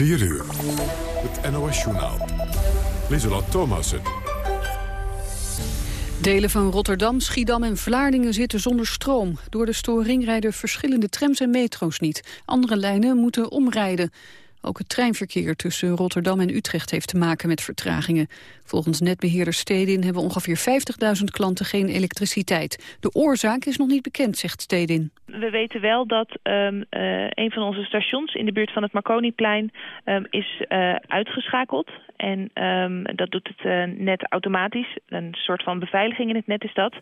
4 uur. Het NOS-journaal. Lieselot Thomassen. Delen van Rotterdam, Schiedam en Vlaardingen zitten zonder stroom. Door de storing rijden verschillende trams en metro's niet. Andere lijnen moeten omrijden. Ook het treinverkeer tussen Rotterdam en Utrecht heeft te maken met vertragingen. Volgens netbeheerder Stedin hebben ongeveer 50.000 klanten geen elektriciteit. De oorzaak is nog niet bekend, zegt Stedin. We weten wel dat um, uh, een van onze stations in de buurt van het Marconiplein um, is uh, uitgeschakeld. En um, dat doet het uh, net automatisch. Een soort van beveiliging in het net is dat.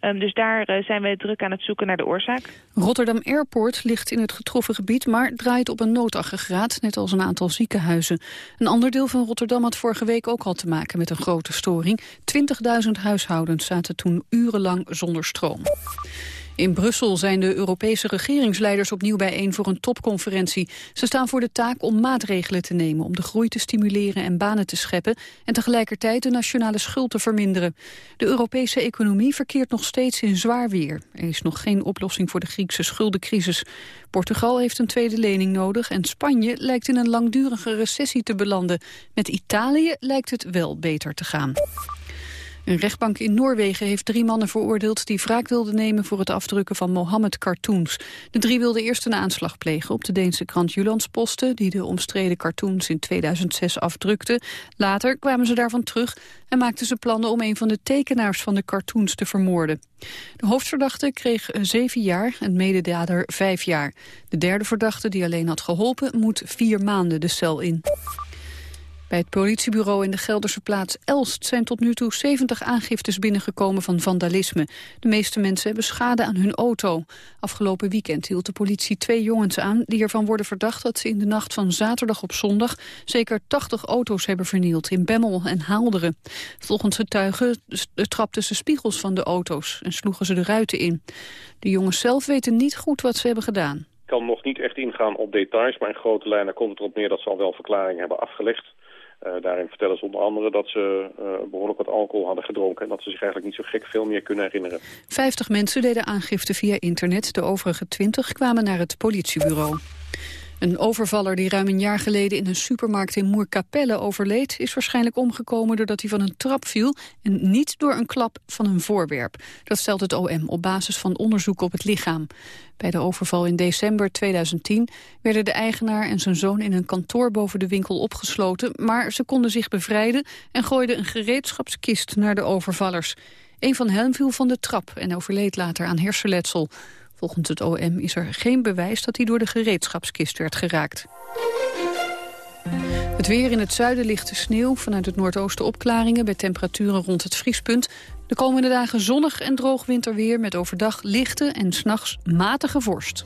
dus daar zijn we druk aan het zoeken naar de oorzaak. Rotterdam Airport ligt in het getroffen gebied, maar draait op een noodaggregaat, net als een aantal ziekenhuizen. Een ander deel van Rotterdam had vorige week ook al te maken met een grote storing. 20.000 huishoudens zaten toen urenlang zonder stroom. In Brussel zijn de Europese regeringsleiders opnieuw bijeen voor een topconferentie. Ze staan voor de taak om maatregelen te nemen om de groei te stimuleren en banen te scheppen en tegelijkertijd de nationale schuld te verminderen. De Europese economie verkeert nog steeds in zwaar weer. Er is nog geen oplossing voor de Griekse schuldencrisis. Portugal heeft een tweede lening nodig en Spanje lijkt in een langdurige recessie te belanden. Met Italië lijkt het wel beter te gaan. Een rechtbank in Noorwegen heeft drie mannen veroordeeld... die wraak wilden nemen voor het afdrukken van Mohammed-cartoons. De drie wilden eerst een aanslag plegen op de Deense krant Jyllandsposten... die de omstreden cartoons in 2006 afdrukte. Later kwamen ze daarvan terug en maakten ze plannen... om een van de tekenaars van de cartoons te vermoorden. De hoofdverdachte kreeg zeven jaar en mededader vijf jaar. De derde verdachte, die alleen had geholpen, moet vier maanden de cel in. Bij het politiebureau in de Gelderse plaats Elst zijn tot nu toe 70 aangiftes binnengekomen van vandalisme. De meeste mensen hebben schade aan hun auto. Afgelopen weekend hield de politie twee jongens aan die ervan worden verdacht dat ze in de nacht van zaterdag op zondag zeker 80 auto's hebben vernield in Bemmel en Haalderen. Volgens getuigen trapten ze spiegels van de auto's en sloegen ze de ruiten in. De jongens zelf weten niet goed wat ze hebben gedaan. Ik kan nog niet echt ingaan op details, maar in grote lijnen komt het erop neer dat ze al wel verklaringen hebben afgelegd. Uh, daarin vertellen ze onder andere dat ze uh, behoorlijk wat alcohol hadden gedronken... en dat ze zich eigenlijk niet zo gek veel meer kunnen herinneren. Vijftig mensen deden aangifte via internet. De overige twintig kwamen naar het politiebureau. Een overvaller die ruim een jaar geleden in een supermarkt in Moerkapelle overleed... is waarschijnlijk omgekomen doordat hij van een trap viel... en niet door een klap van een voorwerp. Dat stelt het OM op basis van onderzoek op het lichaam. Bij de overval in december 2010 werden de eigenaar en zijn zoon... in een kantoor boven de winkel opgesloten... maar ze konden zich bevrijden en gooiden een gereedschapskist naar de overvallers. Een van hen viel van de trap en overleed later aan hersenletsel. Volgens het OM is er geen bewijs dat hij door de gereedschapskist werd geraakt. Het weer in het zuiden ligt de sneeuw. Vanuit het noordoosten opklaringen bij temperaturen rond het vriespunt. De komende dagen zonnig en droog winterweer met overdag lichte en s'nachts matige vorst.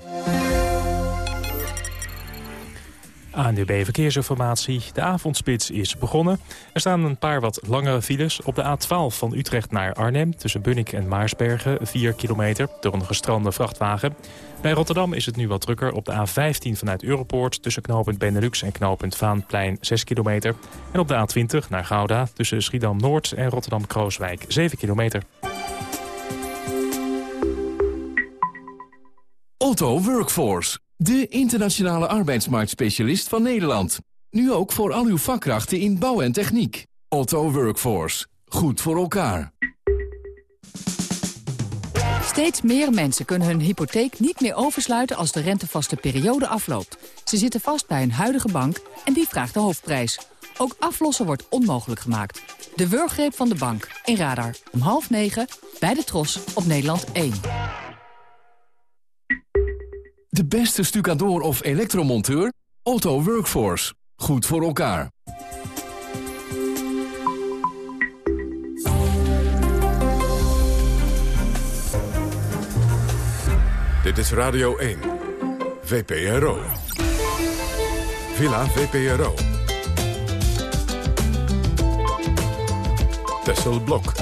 ANDB Verkeersinformatie. De avondspits is begonnen. Er staan een paar wat langere files. Op de A12 van Utrecht naar Arnhem... tussen Bunnik en Maarsbergen, 4 kilometer... door een gestrande vrachtwagen. Bij Rotterdam is het nu wat drukker op de A15 vanuit Europoort... tussen knooppunt Benelux en knooppunt Vaanplein, 6 kilometer. En op de A20 naar Gouda tussen Schiedam-Noord en Rotterdam-Krooswijk, 7 kilometer. Otto Workforce de internationale arbeidsmarktspecialist van Nederland. Nu ook voor al uw vakkrachten in bouw en techniek. Otto Workforce. Goed voor elkaar. Steeds meer mensen kunnen hun hypotheek niet meer oversluiten als de rentevaste periode afloopt. Ze zitten vast bij hun huidige bank en die vraagt de hoofdprijs. Ook aflossen wordt onmogelijk gemaakt. De wurggreep van de bank in Radar. Om half negen bij de Tros op Nederland 1. De beste stucador of elektromonteur? Otto Workforce. Goed voor elkaar. Dit is Radio 1. VPRO. Villa VPRO. Tessel Blok.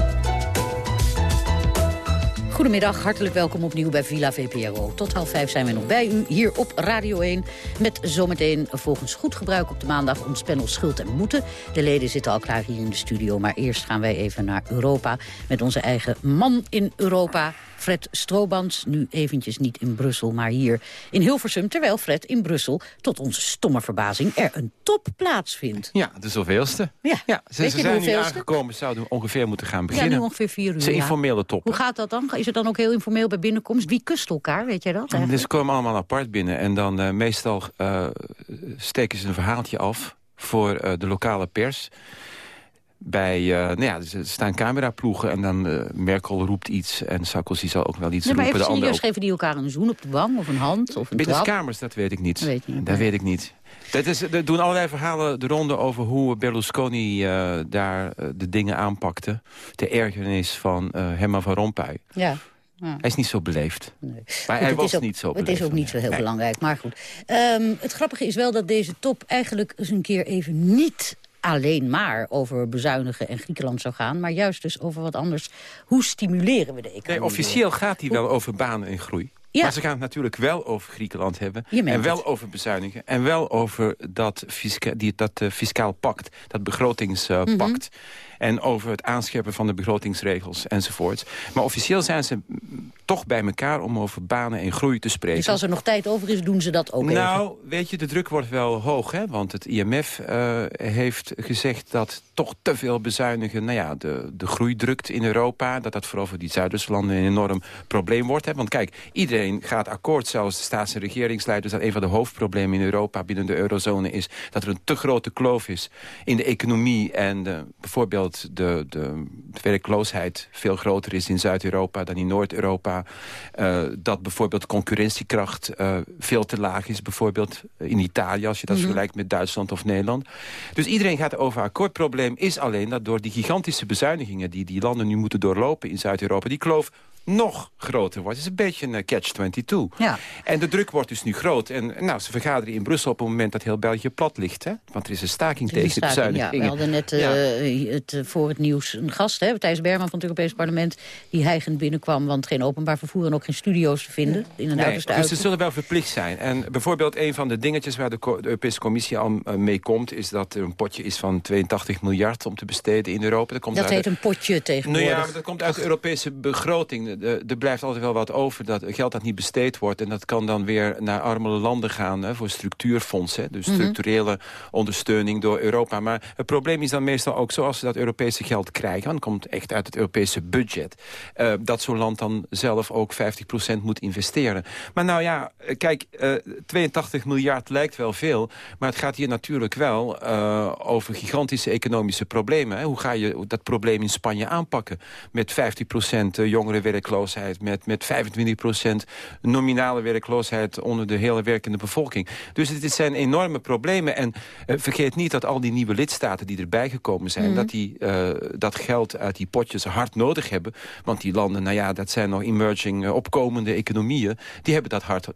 Goedemiddag, hartelijk welkom opnieuw bij Villa VPRO. Tot half vijf zijn we nog bij u, hier op Radio 1... met zometeen volgens goed gebruik op de maandag ons panel Schuld en Moeten. De leden zitten al klaar hier in de studio, maar eerst gaan wij even naar Europa... met onze eigen man in Europa, Fred Stroobans, nu eventjes niet in Brussel, maar hier in Hilversum. Terwijl Fred in Brussel, tot onze stomme verbazing, er een top plaatsvindt. Ja, de zoveelste. Ja, ja ze, ze je zijn nu aangekomen, zouden ongeveer moeten gaan Ja, beginnen. nu ongeveer vier uur. Ja. informele top. Hoe gaat dat dan? Is het dan ook heel informeel bij binnenkomst? Wie kust elkaar, weet jij dat Dus ze komen allemaal apart binnen. En dan eh, meestal eh, steken ze een verhaaltje af voor eh, de lokale pers. Bij, eh, nou ja, er staan cameraploegen en dan eh, Merkel roept iets... en Sarkozy zal ook wel iets Nee, maar roepen. even serieus, geven die elkaar een zoen op de wang of een hand of een kamers, dat weet ik niet. Dat weet niet, Dat weet ik niet. Dat is, er doen allerlei verhalen de ronde over hoe Berlusconi eh, daar de dingen aanpakte. De ergernis van Herman van Rompuy. Ja. ja. Hij is niet zo beleefd. Nee. Maar Goed, hij het was ook, niet zo Het beleefd. is ook niet zo heel Nee. belangrijk, maar goed. Ehm, het grappige is wel dat deze top eigenlijk eens een keer even niet alleen maar over bezuinigen en Griekenland zou gaan... maar juist dus over wat anders. Hoe stimuleren we de economie? Nee, officieel gaat hij wel over banen en groei. Ja. Maar ze gaan het natuurlijk wel over Griekenland hebben. En wel het. over bezuinigen. En wel over dat, fisca die, dat eh, fiscaal pact. Dat begrotingspact. Mhm. En over het aanscherpen van de begrotingsregels enzovoort. Maar officieel zijn ze toch bij elkaar om over banen en groei te spreken. Dus als er nog tijd over is, doen ze dat ook even. Nou, weet je, de druk wordt wel hoog, hè? Want het IMF eh, heeft gezegd dat toch te veel bezuinigen... nou ja, de, de groei drukt in Europa. Dat dat vooral voor die Zuiderse landen een enorm probleem wordt. Hè? Want kijk, iedereen gaat akkoord, zelfs de staats- en regeringsleiders... dat een van de hoofdproblemen in Europa binnen de eurozone is... dat er een te grote kloof is in de economie... en de, bijvoorbeeld de, de werkloosheid veel groter is in Zuid-Europa dan in Noord-Europa. Eh, dat bijvoorbeeld concurrentiekracht eh, veel te laag is. Bijvoorbeeld in Italië, als je dat vergelijkt met Duitsland of Nederland. Dus iedereen gaat over akkoord. Probleem is alleen dat door die gigantische bezuinigingen... die die landen nu moeten doorlopen in Zuid-Europa... die kloof nog groter wordt. Het is een beetje een eh, catch-22. Ja. En de druk wordt dus nu groot. En nou, ze vergaderen in Brussel op het moment dat heel België plat ligt. Hè? Want er is een staking tegen de staking, ja, we hadden net eh, het, eh, voor het nieuws een gast, hè, Thijs Berman van het Europees Parlement... die hijgend binnenkwam, want geen openbaar vervoer en ook geen studio's te vinden. In een Nee, dus ze zullen wel verplicht zijn. En bijvoorbeeld een van de dingetjes waar de, Europese Commissie al mee komt... is dat er een potje is van 82 miljard om te besteden in Europa. Dat, komt Dat uit heet de- een potje Nou tegenwoordig. ja, maar dat komt uit de Europese begroting. Er- Er blijft altijd wel wat over, dat geld dat niet besteed wordt. En dat kan dan weer naar armere landen gaan hè, voor structuurfondsen. hè. Dus Mhm. structurele ondersteuning door Europa. Maar het probleem is dan meestal ook zoals ze dat Europese geld krijgen. Want het komt echt uit het Europese budget. eh, dat zo'n land dan zelf ook 50% moet investeren. Maar nou ja, eh, kijk, eh, 82 miljard lijkt wel veel. Maar het gaat hier natuurlijk wel eh, over gigantische economische problemen. Hè. Hoe ga je dat probleem in Spanje aanpakken? Met 50% jongerenwerkloosheid, met, met 25% nominale werkloosheid onder de hele werkende bevolking. Dus dit zijn enorme problemen. En eh, vergeet niet dat al die nieuwe lidstaten die erbij gekomen zijn... dat die eh, dat geld uit die potjes hard nodig hebben. Want die landen, nou ja, dat zijn nog emerging, eh, opkomende economieën. Die hebben dat hard,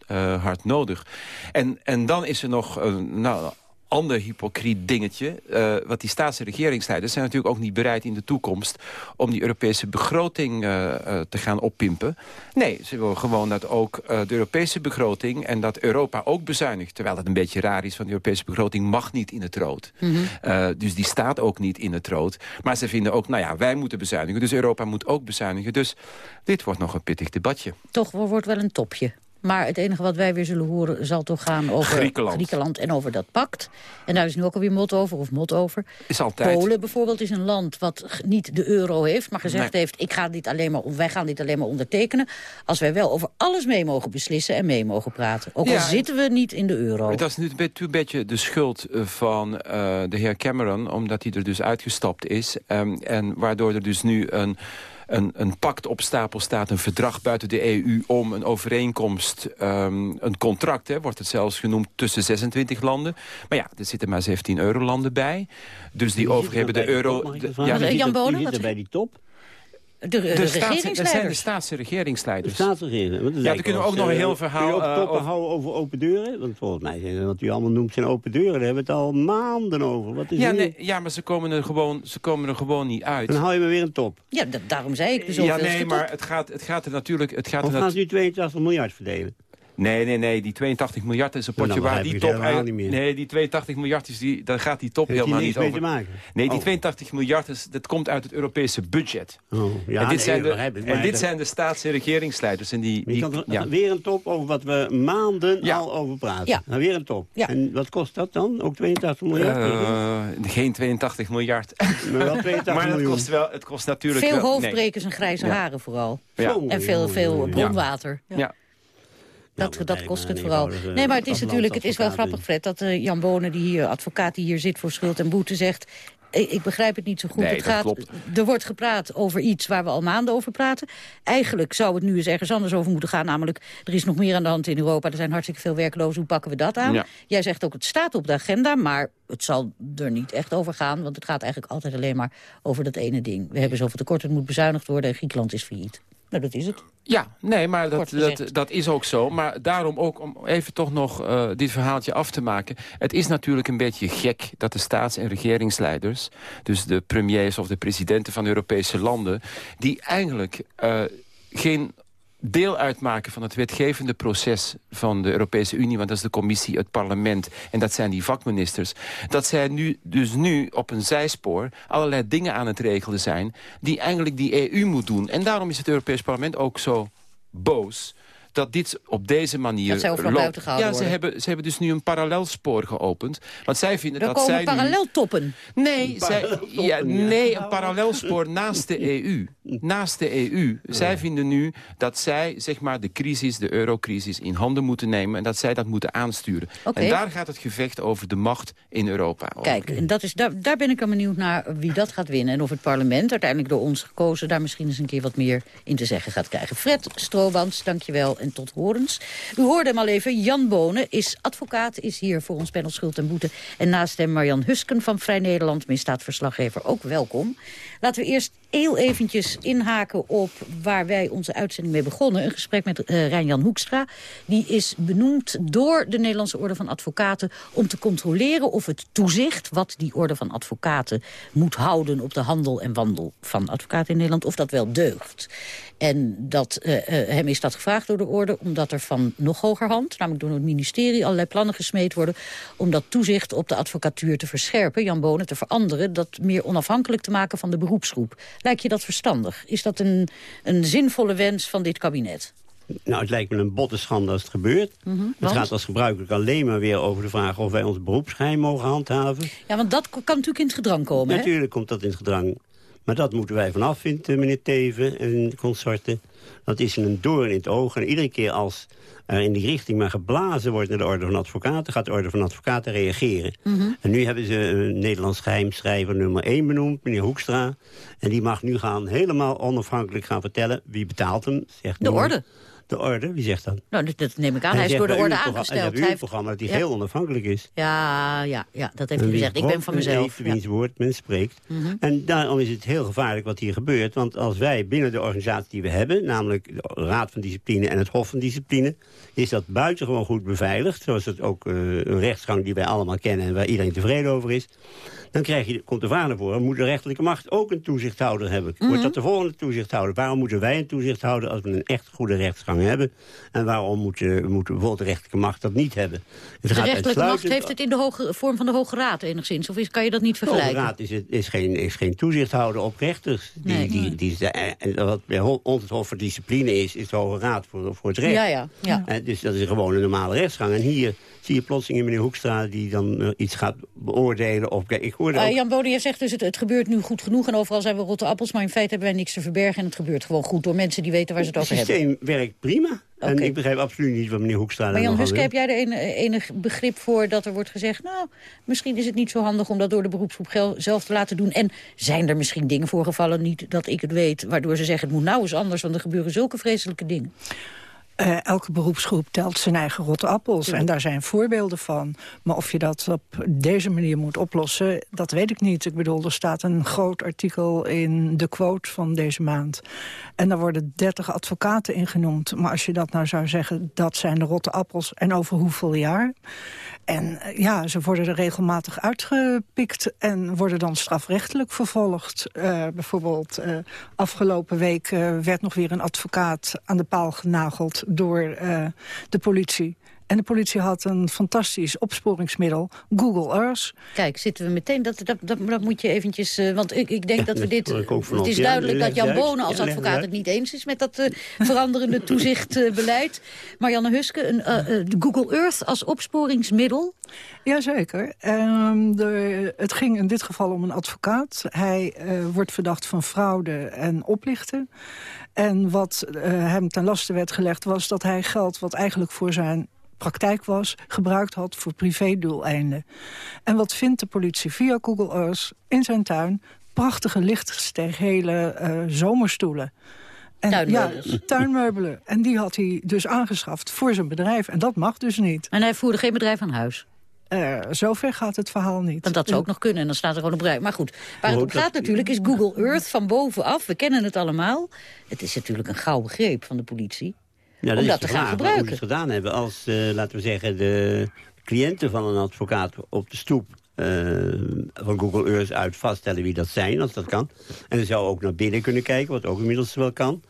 hard nodig. En, en dan is er nog... nou, ander hypocriet dingetje. eh want die staats- en regeringsleiders zijn natuurlijk ook niet bereid in de toekomst... om die Europese begroting eh, eh, te gaan oppimpen. Nee, ze willen gewoon dat ook de Europese begroting... en dat Europa ook bezuinigt. Terwijl dat een beetje raar is, want de Europese begroting mag niet in het rood. Eh, dus die staat ook niet in het rood. Maar ze vinden ook, nou ja, wij moeten bezuinigen. Dus Europa moet ook bezuinigen. Dus dit wordt nog een pittig debatje. Toch wordt wel een topje. Maar het enige wat wij weer zullen horen zal toch gaan over Griekenland. en over dat pact. En daar is nu ook alweer mot over, of mot over. Is altijd... Polen bijvoorbeeld is een land wat niet de euro heeft... maar gezegd Nee. heeft, ik ga dit alleen maar, wij gaan dit alleen maar ondertekenen... als wij wel over alles mee mogen beslissen en mee mogen praten. Ook al zitten we niet in de euro. Dat is nu een beetje- een beetje de schuld eh, van eh, de heer Cameron... omdat hij er dus uitgestapt is. Ehm, en waardoor er dus nu een, een, een pact op stapel staat... een verdrag buiten de EU om een overeenkomst... ehm, een contract, hè, wordt het zelfs genoemd, tussen 26 landen. Maar ja, er zitten maar 17 eurolanden bij. Dus die over hebben de euro... de- ja, ja, Jan zeg- bij die top? De, de, de staats- dat zijn de regeringsleiders. staats- en De regeringsleiders. staatsregering. Want Ja, dan kunnen we ook nog een heel verhaal, Kun je ook eh, toppen houden over open deuren? Want volgens mij zijn wat u allemaal noemt zijn open deuren. Daar hebben we het al maanden over. Wat is Ja, nee, ja, maar ze komen, er gewoon, ze komen er gewoon niet uit. Dan hou je me weer een top. Ja, da- daarom zei ik de Ja, nee, top. maar het gaat, het gaat er natuurlijk... Het gaat Of er gaan ze nu 82 miljard verdelen? Nee, nee, nee. Die 82 miljard is een potje Nou, waar die top... het helemaal niet meer. Nee, die 82 miljard, is die, daar gaat die top Heeft helemaal niet niks mee over. te maken? Nee, die Oh. 82 miljard, is, dat komt uit het Europese budget. Oh, ja, en dit, nee, zijn, de, en dit dat- zijn de staats- en regeringsleiders. En die, Je die, kan er ja. weer een top over wat we maanden Ja. al over praten. Ja. Nou, weer een top. Ja. En wat kost dat dan? Ook 82 miljard? Eh, geen 82 miljard. maar wel 82 maar het miljoen. kost, wel, het kost natuurlijk Veel wel... nee. hoofdbrekers en grijze Ja. haren vooral. En veel, veel bronwater. Ja. Dat, dat kost het vooral. Nee, maar het is natuurlijk, het is wel grappig, Fred, dat eh, Jan Bonen, die hier, advocaat die hier zit voor schuld en boete, zegt... Ik begrijp het niet zo goed. Nee, het gaat, klopt. Er wordt gepraat over iets waar we al maanden over praten. Eigenlijk zou het nu eens ergens anders over moeten gaan. Namelijk, er is nog meer aan de hand in Europa. Er zijn hartstikke veel werklozen. Hoe pakken we dat aan? Ja. Jij zegt ook, het staat op de agenda. Maar het zal er niet echt over gaan. Want het gaat eigenlijk altijd alleen maar over dat ene ding. We hebben zoveel tekort, het moet bezuinigd worden. En Griekenland is failliet. Nou, dat is het. Ja, nee, maar dat, dat, dat is ook zo. Maar daarom ook, om even toch nog eh, dit verhaaltje af te maken... het is natuurlijk een beetje gek dat de staats- en regeringsleiders... dus de premiers of de presidenten van Europese landen... die eigenlijk eh, geen deel uitmaken van het wetgevende proces van de Europese Unie... want dat is de commissie, het parlement en dat zijn die vakministers... dat zij nu, dus nu op een zijspoor allerlei dingen aan het regelen zijn... die eigenlijk die EU moet doen. En daarom is het Europees parlement ook zo boos dat dit op deze manier Dat loopt. buiten gehouden ja, ze worden. hebben, ze hebben dus nu een parallelspoor geopend. Want zij vinden Er dat komen zij nu... paralleltoppen. Nee, zij, parallelspoor, ja, ja. nee, een parallelspoor naast de EU. Naast de EU. Zij vinden nu dat zij zeg maar, de crisis, de eurocrisis, in handen moeten nemen... en dat zij dat moeten aansturen. Oké. En daar gaat het gevecht over de macht in Europa. over. Kijk, en dat is, daar, daar ben ik dan benieuwd naar wie dat gaat winnen. En of het parlement, uiteindelijk door ons gekozen... daar misschien eens een keer wat meer in te zeggen gaat krijgen. Fred Stroobans, dankjewel en tot horens. U hoorde hem al even, Jan Bonen is advocaat... is hier voor ons panel Schuld en Boete. En naast hem Marjan Husken van Vrij Nederland... misdaadverslaggever, ook welkom. Laten we eerst heel eventjes inhaken op waar wij onze uitzending mee begonnen. Een gesprek met eh Rijn-Jan Hoekstra. Die is benoemd door de Nederlandse Orde van Advocaten... om te controleren of het toezicht wat die Orde van Advocaten moet houden... op de handel en wandel van advocaten in Nederland, of dat wel deugt. En dat, eh, eh, hem is dat gevraagd door de orde, omdat er van nog hoger hand... namelijk door het ministerie allerlei plannen gesmeed worden... om dat toezicht op de advocatuur te verscherpen, Jan Bonen te veranderen... dat meer onafhankelijk te maken van de beroepsgroep. Lijkt je dat verstandig? Is dat een, een zinvolle wens van dit kabinet? Nou, het lijkt me een botte schande als het gebeurt. Het Mhm. want? gaat als gebruikelijk alleen maar weer over de vraag... of wij ons beroepsgeheim mogen handhaven. Ja, want dat kan natuurlijk in het gedrang komen, hè? Natuurlijk komt dat in het gedrang. Maar dat moeten wij vanaf vinden, meneer Teven en consorten. Dat is een doorn in het oog. En iedere keer als er in die richting maar geblazen wordt naar de orde van advocaten... gaat de orde van advocaten reageren. Mhm. En nu hebben ze een Nederlands geheimschrijver nummer 1 benoemd, meneer Hoekstra. En die mag nu gaan helemaal onafhankelijk gaan vertellen... wie betaalt hem. Zegt De orde. De orde, wie zegt dat? Nou, dat, dat neem ik aan. Hij is door de orde aangesteld. Hij heeft- programma dat Ja. heel onafhankelijk is. Ja, ja, ja, dat heeft hij gezegd. Ik ben van mezelf. Heeft, Ja. Mhm. wiens woord men spreekt. En daarom is het heel gevaarlijk wat hier gebeurt. Want als wij binnen de organisatie die we hebben... namelijk de Raad van Discipline en het Hof van Discipline... is dat buitengewoon goed beveiligd. Zoals het ook eh, een rechtsgang die wij allemaal kennen... en waar iedereen tevreden over is. Dan krijg je, komt de vraag naar voren... moet de rechterlijke macht ook een toezichthouder hebben? Mhm. Wordt dat de volgende toezichthouder? Waarom moeten wij een toezichthouder als we een echt goede rechtsgang hebben? En waarom moet, eh, moet bijvoorbeeld de rechterlijke macht dat niet hebben? Het De rechterlijke macht heeft het in de hoge, vorm van de Hoge Raad enigszins. Of is, kan je dat niet de Hoge vergelijken? Raad is, het- is, geen, is geen toezichthouder op rechters. Die, Nee. die, die, is de- en wat bij ons het Hof voor Discipline is, is de Hoge Raad voor, voor het recht. Ja, ja, ja. En dus dat is gewoon een normale rechtsgang. En hier zie je plotseling meneer Hoekstra die dan eh, iets gaat beoordelen. Of, kijk, ik hoorde Eh, ook, Jan Bode, zegt dus, het, het gebeurt nu goed genoeg... en overal zijn we rotte appels, maar in feite hebben wij niks te verbergen... en het gebeurt gewoon goed door mensen die weten waar ze het het over hebben. systeem werkt prima. En ik begrijp absoluut niet wat meneer Hoekstra Maar Jan Huske, heb jij er een- enig begrip voor dat er wordt gezegd... nou, misschien is het niet zo handig om dat door de beroepsgroep zelf te laten doen. En zijn er misschien dingen voorgevallen, niet dat ik het weet... waardoor ze zeggen, het moet nou eens anders, want er gebeuren zulke vreselijke dingen. Eh, elke beroepsgroep telt zijn eigen rotte appels. En daar zijn voorbeelden van. Maar of je dat op deze manier moet oplossen, dat weet ik niet. Ik bedoel, er staat een groot artikel in de quote van deze maand. En daar worden 30 advocaten in genoemd. Maar als je dat nou zou zeggen, dat zijn de rotte appels. En over hoeveel jaar? En eh, ja, ze worden er regelmatig uitgepikt en worden dan strafrechtelijk vervolgd. Eh, bijvoorbeeld eh, afgelopen week werd nog weer een advocaat aan de paal genageld... door de politie. En de politie had een fantastisch opsporingsmiddel, Google Earth. Kijk, zitten we meteen, dat, dat, dat, dat moet je eventjes... Uh, want ik, ik denk dat we dit... Het is duidelijk dat Jan Bonen als advocaat het niet eens is... met dat uh, veranderende toezichtbeleid. Marianne Huske, een, uh, Google Earth als opsporingsmiddel? Jazeker. Um, de, het ging in dit geval om een advocaat. Hij wordt verdacht van fraude en oplichten. En wat hem ten laste werd gelegd was dat hij geld... wat eigenlijk voor zijn praktijk was, gebruikt had voor privédoeleinden. En wat vindt de politie via Google Earth in zijn tuin? Prachtige lichtsteegele uh, zomerstoelen. En, tuinmeubelen. Ja, tuinmeubelen. En die had hij dus aangeschaft voor zijn bedrijf. En dat mag dus niet. En hij voerde geen bedrijf aan huis? Uh, zover gaat het verhaal niet. Want dat zou ook nog kunnen en dan staat er gewoon op rij. Maar goed, waar het om gaat natuurlijk is Google Earth van bovenaf. We kennen het allemaal. Het is natuurlijk een gauw begreep van de politie. Ja, om dat te gaan gebruiken. Hoe gedaan hebben als, uh, laten we zeggen, de cliënten van een advocaat op de stoep uh, van Google Earth uit vaststellen wie dat zijn, als dat kan. En dan zou ook naar binnen kunnen kijken, wat ook inmiddels wel kan.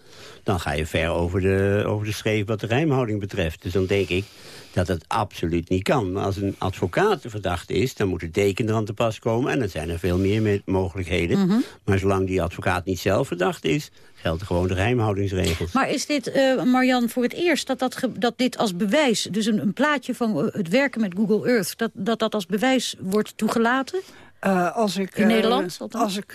Dan ga je ver over de, over de schreef wat de rijmhouding betreft. Dus dan denk ik, dat het absoluut niet kan. Maar als een advocaat verdacht is, dan moet de deken er aan te pas komen... en dan zijn er veel meer mogelijkheden. Mhm. Maar zolang die advocaat niet zelf verdacht is... gelden gewoon de geheimhoudingsregels. Maar is dit, uh, Marian, voor het eerst dat, dat, dat dit als bewijs... dus een, een plaatje van uh, het werken met Google Earth... dat dat, dat als bewijs wordt toegelaten? Uh, als ik, In Nederland? Als ik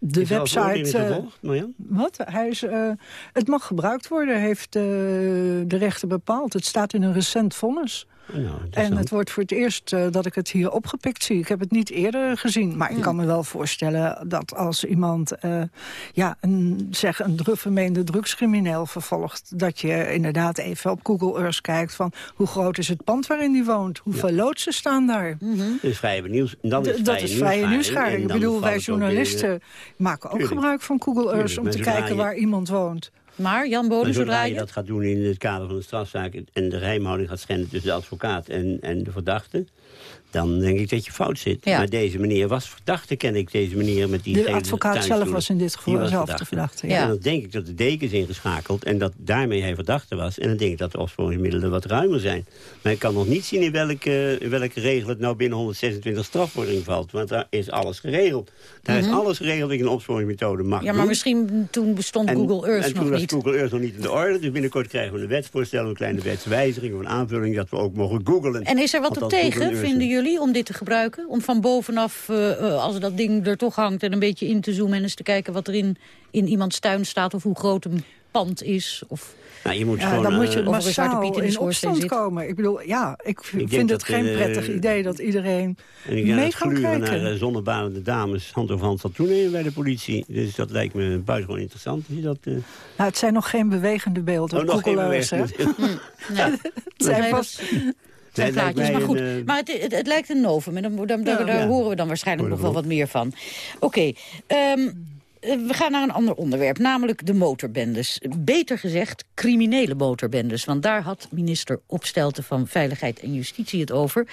de website... Uh, wat? Hij is, uh, het mag gebruikt worden, heeft uh, de rechter bepaald. Het staat in een recent vonnis. Nou, en het wordt voor het eerst uh, dat ik het hier opgepikt zie. Ik heb het niet eerder gezien. Maar ik kan me wel voorstellen dat als iemand uh, ja, een, zeg, een vermeende drugscrimineel vervolgt... dat je inderdaad even op Google Earth kijkt van... hoe groot is het pand waarin die woont? Hoeveel ja. loodsen staan daar? Mm -hmm. Dat is vrije, nieuws, dan is dat is vrije nieuwsgaring. Ik bedoel, wij journalisten maken ook Tuurlijk. gebruik van Google Earth... om te kijken je... waar iemand woont. Maar Jan Bonen, zodra je dat gaat doen in het kader van de strafzaak... en de geheimhouding gaat schenden tussen de advocaat en, en de verdachte dan denk ik dat je fout zit. Ja. Maar deze meneer was verdachte, ken ik, deze meneer met die De advocaat zelf was in dit geval zelf verdachte. de verdachte. Ja. En dan denk ik dat de deken is ingeschakeld en dat daarmee hij verdachte was. En dan denk ik dat de opsporingsmiddelen wat ruimer zijn. Maar ik kan nog niet zien in welke, in welke regel het nou binnen 126 strafvordering valt. Want daar is alles geregeld. Daar Mhm. is alles geregeld dat je een opsporingsmethode mag Ja, maar doen. misschien toen bestond En- Google Earth nog niet. Google Earth nog niet in de orde. Dus binnenkort krijgen we een wetsvoorstel, een kleine wetswijziging... of een aanvulling dat we ook mogen googlen. En is er wat op tegen, vinden jullie, om dit te gebruiken? Om van bovenaf, eh, eh, als dat ding er toch hangt... en een beetje in te zoomen en eens te kijken wat er in, in iemands tuin staat... of hoe groot een pand is? Of... Nou, je moet Ja, gewoon... dan moet eh, je Zwarte massaal in opstand zit. komen. Ik bedoel, ja, ik vind het dat, geen eh, prettig idee dat iedereen En ik denk mee dat kan kijken. naar uh, zonnebanende dames hand over hand zal toenemen bij de politie. Dus dat lijkt me buitengewoon interessant. Je dat, eh, Nou, het zijn nog geen bewegende beelden oh, nog geen beweging. Nee, Het zijn Nee, dat zijn plaatjes, maar goed. een, eh, maar het, het, het lijkt een novum en dan, dan, daar, Ja. daar Ja. horen we dan waarschijnlijk nog wel we wat meer van. Oké, ehm, eh, we gaan naar een ander onderwerp, namelijk de motorbendes. Beter gezegd, criminele motorbendes. Want daar had minister Opstelten van Veiligheid en Justitie het over.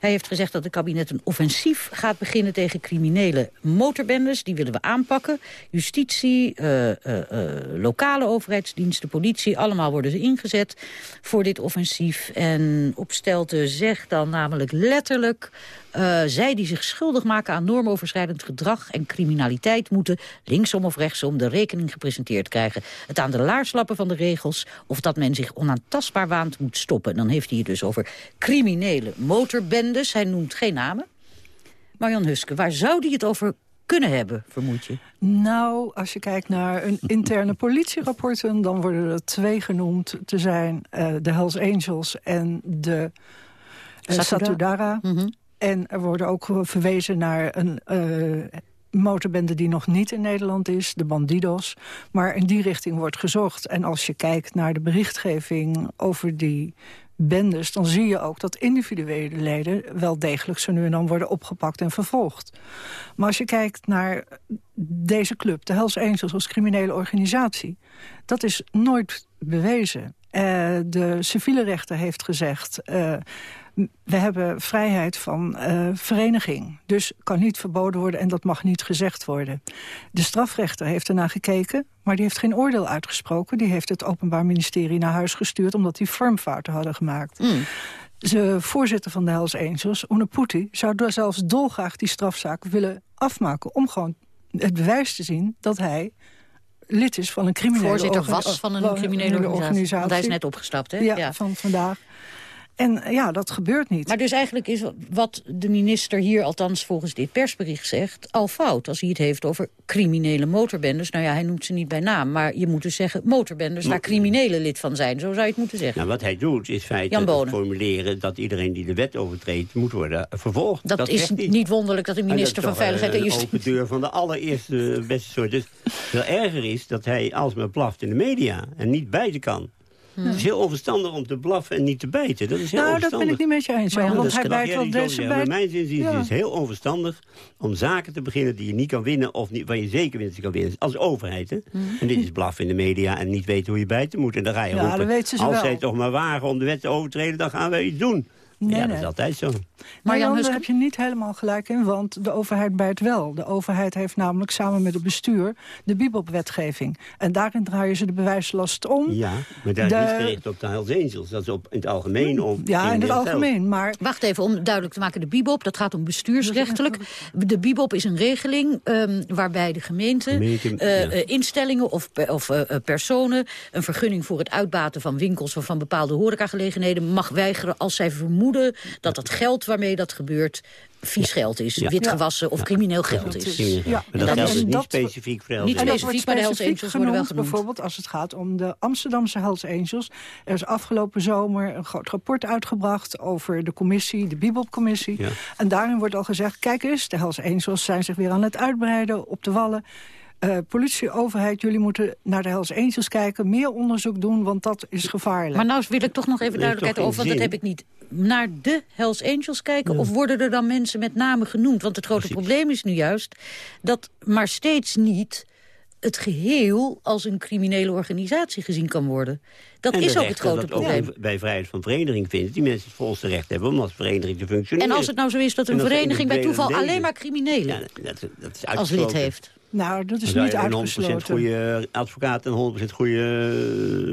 Hij heeft gezegd dat het kabinet een offensief gaat beginnen tegen criminele motorbendes. Die willen we aanpakken. Justitie, eh, eh, eh, lokale overheidsdiensten, politie, allemaal worden ze ingezet voor dit offensief. En Opstelten zegt dan namelijk letterlijk... eh, zij die zich schuldig maken aan normoverschrijdend gedrag en criminaliteit... moeten linksom of rechtsom de rekening gepresenteerd krijgen. Het aan de laarslappen van de regels of dat men zich onaantastbaar waant moet stoppen. En dan heeft hij het dus over criminele motorbendes. Hij noemt geen namen. Marjan Huske, waar zou die het over kunnen hebben, vermoed je? Nou, als je kijkt naar een interne politierapporten... dan worden er twee genoemd te zijn. eh, de Hells Angels en de eh, Satuda- Satudara. Mhm. En er worden ook verwezen naar een eh, motorbende die nog niet in Nederland is, de Bandidos. Maar in die richting wordt gezocht. En als je kijkt naar de berichtgeving over die bendes... dan zie je ook dat individuele leden wel degelijk zo nu en dan worden opgepakt en vervolgd. Maar als je kijkt naar deze club, de Hells Angels als criminele organisatie... dat is nooit bewezen. Uh, de civiele rechter heeft gezegd... Uh, we hebben vrijheid van uh, vereniging. Dus kan niet verboden worden en dat mag niet gezegd worden. De strafrechter heeft ernaar gekeken, maar die heeft geen oordeel uitgesproken. Die heeft het Openbaar Ministerie naar huis gestuurd... omdat die vormfouten hadden gemaakt. Mm. De voorzitter van de Hells Angels, Unaputi, zou zelfs dolgraag die strafzaak willen afmaken... om gewoon het bewijs te zien dat hij lid is van een criminele Voorzitter was van een criminele organisatie. Want hij is net opgestapt, hè? Ja, ja. van vandaag. En ja, dat gebeurt niet. Maar dus eigenlijk is wat de minister hier, althans volgens dit persbericht zegt... al fout als hij het heeft over criminele motorbendes. Nou ja, hij noemt ze niet bij naam, maar je moet dus zeggen... motorbendes waar criminelen lid van zijn. Zo zou je het moeten zeggen. Nou, wat hij doet is feitelijk formuleren dat iedereen die de wet overtreedt... moet worden vervolgd. Dat, is niet. wonderlijk dat de minister van Veiligheid en Justitie... Dat is de deur van de allereerste beste soort. Dus veel erger is dat hij alsmaar blaft in de media en niet bijten kan. Het is heel onverstandig om te blaffen en niet te bijten. Dat is heel nou, dat ben ik niet met je eens. Maar want hij bijt wel deze bijt... Bij mijn zin is het heel onverstandig om zaken te beginnen die je niet kan winnen... of niet, waar je zeker je kan winnen. Als overheid, hè. Hmm. En dit is blaffen in de media en niet weten hoe je bijten moet. En dan ga je roepen, als zij toch maar wagen om de wet te overtreden... dan gaan wij iets doen. Nee, ja, dat is altijd zo. Maar Jan, daar heb je niet helemaal gelijk in, want de overheid bijt wel. De overheid heeft namelijk samen met het bestuur de Bibop-wetgeving. En daarin draaien ze de bewijslast om. Ja, maar daar is niet gericht op de Hells Angels. Dat is op, in het algemeen om... Ja, in, het algemeen, maar... Wacht even, om duidelijk te maken, de Bibop, dat gaat om bestuursrechtelijk. De Bibop is een regeling um, waarbij de gemeente, gemeente uh, ja. instellingen of, of uh, personen... een vergunning voor het uitbaten van winkels of van bepaalde horecagelegenheden... mag weigeren als zij vermoeden dat het geld waarmee dat gebeurt vies geld is, ja. witgewassen of crimineel geld is. Ja. Maar dat, geldt dus niet specifiek voor Hells Niet specifiek bij de Hells Angels worden wel genoemd. Bijvoorbeeld als het gaat om de Amsterdamse Hells Angels. Er is afgelopen zomer een groot rapport uitgebracht over de commissie, de Bibelcommissie. En daarin wordt al gezegd, kijk eens, de Hells Angels zijn zich weer aan het uitbreiden op de wallen. Uh, politie, overheid, jullie moeten naar de Hells Angels kijken. Meer onderzoek doen, want dat is gevaarlijk. Maar nou wil ik toch nog even duidelijkheid over, want dat heb ik niet. Naar de Hells Angels kijken? Of worden er dan mensen met name genoemd? Want het grote probleem is nu juist dat maar steeds niet het geheel als een criminele organisatie gezien kan worden. Dat is ook het grote probleem. Ook bij vrijheid van vereniging vindt die mensen het volste recht hebben om als vereniging te functioneren. En als het nou zo is dat een vereniging bij toeval alleen maar criminelen ja, dat, dat is als lid heeft. Nou, dat is niet uitgesloten. 100% goede advocaat en 100% goede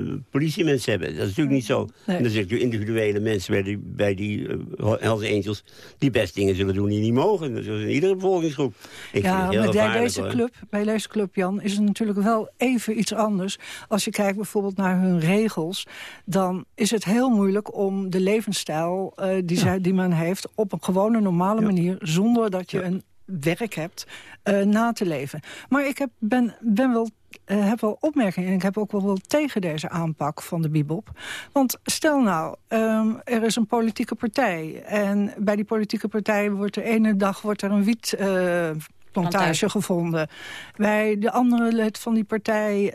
uh, politiemensen hebben. Dat is natuurlijk niet zo. Nee. En dan zit je individuele mensen bij die, bij die Hells Angels... die best dingen zullen doen die niet mogen. Dat is in iedere bevolkingsgroep. Ik ja, maar bij deze, club, bij deze club, Jan, is het natuurlijk wel even iets anders. Als je kijkt bijvoorbeeld naar hun regels... dan is het heel moeilijk om de levensstijl uh, die, ja. zij, die men heeft... op een gewone, normale ja. manier, zonder dat je ja. een werk hebt, uh, na te leven. Maar ik heb, ben, ben wel uh, heb wel opmerkingen en ik heb ook wel, wel tegen deze aanpak van de Bibop. Want stel nou, um, er is een politieke partij en bij die politieke partij wordt de ene dag wordt er een wiet... Uh, plantage gevonden. Bij de andere lid van die partij,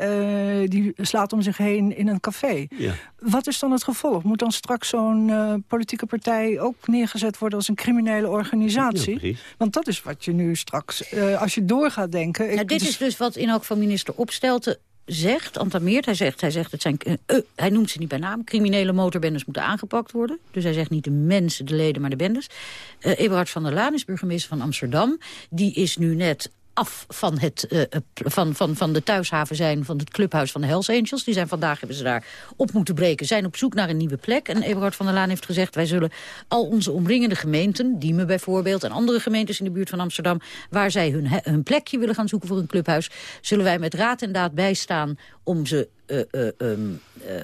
uh, die slaat om zich heen in een café. Ja. Wat is dan het gevolg? Moet dan straks zo'n uh, politieke partij ook neergezet worden als een criminele organisatie? Ja, Want dat is wat je nu straks, uh, als je door gaat denken... Nou, dit is dus wat in elk van minister Opstelten zegt, Antameert, hij zegt, hij zegt het zijn, uh, hij noemt ze niet bij naam, criminele motorbendes moeten aangepakt worden. Dus hij zegt niet de mensen, de leden, maar de bendes. Uh, Eberhard van der Laan is burgemeester van Amsterdam. Die is nu net af van, het, uh, van, van, van de thuishaven zijn van het clubhuis van de Hells Angels. Die zijn vandaag, hebben ze daar op moeten breken, zijn op zoek naar een nieuwe plek. En Eberhard van der Laan heeft gezegd, wij zullen al onze omringende gemeenten, Diemen bijvoorbeeld, en andere gemeentes in de buurt van Amsterdam, waar zij hun, hun plekje willen gaan zoeken voor een clubhuis, zullen wij met raad en daad bijstaan om ze uh, uh, um, uh,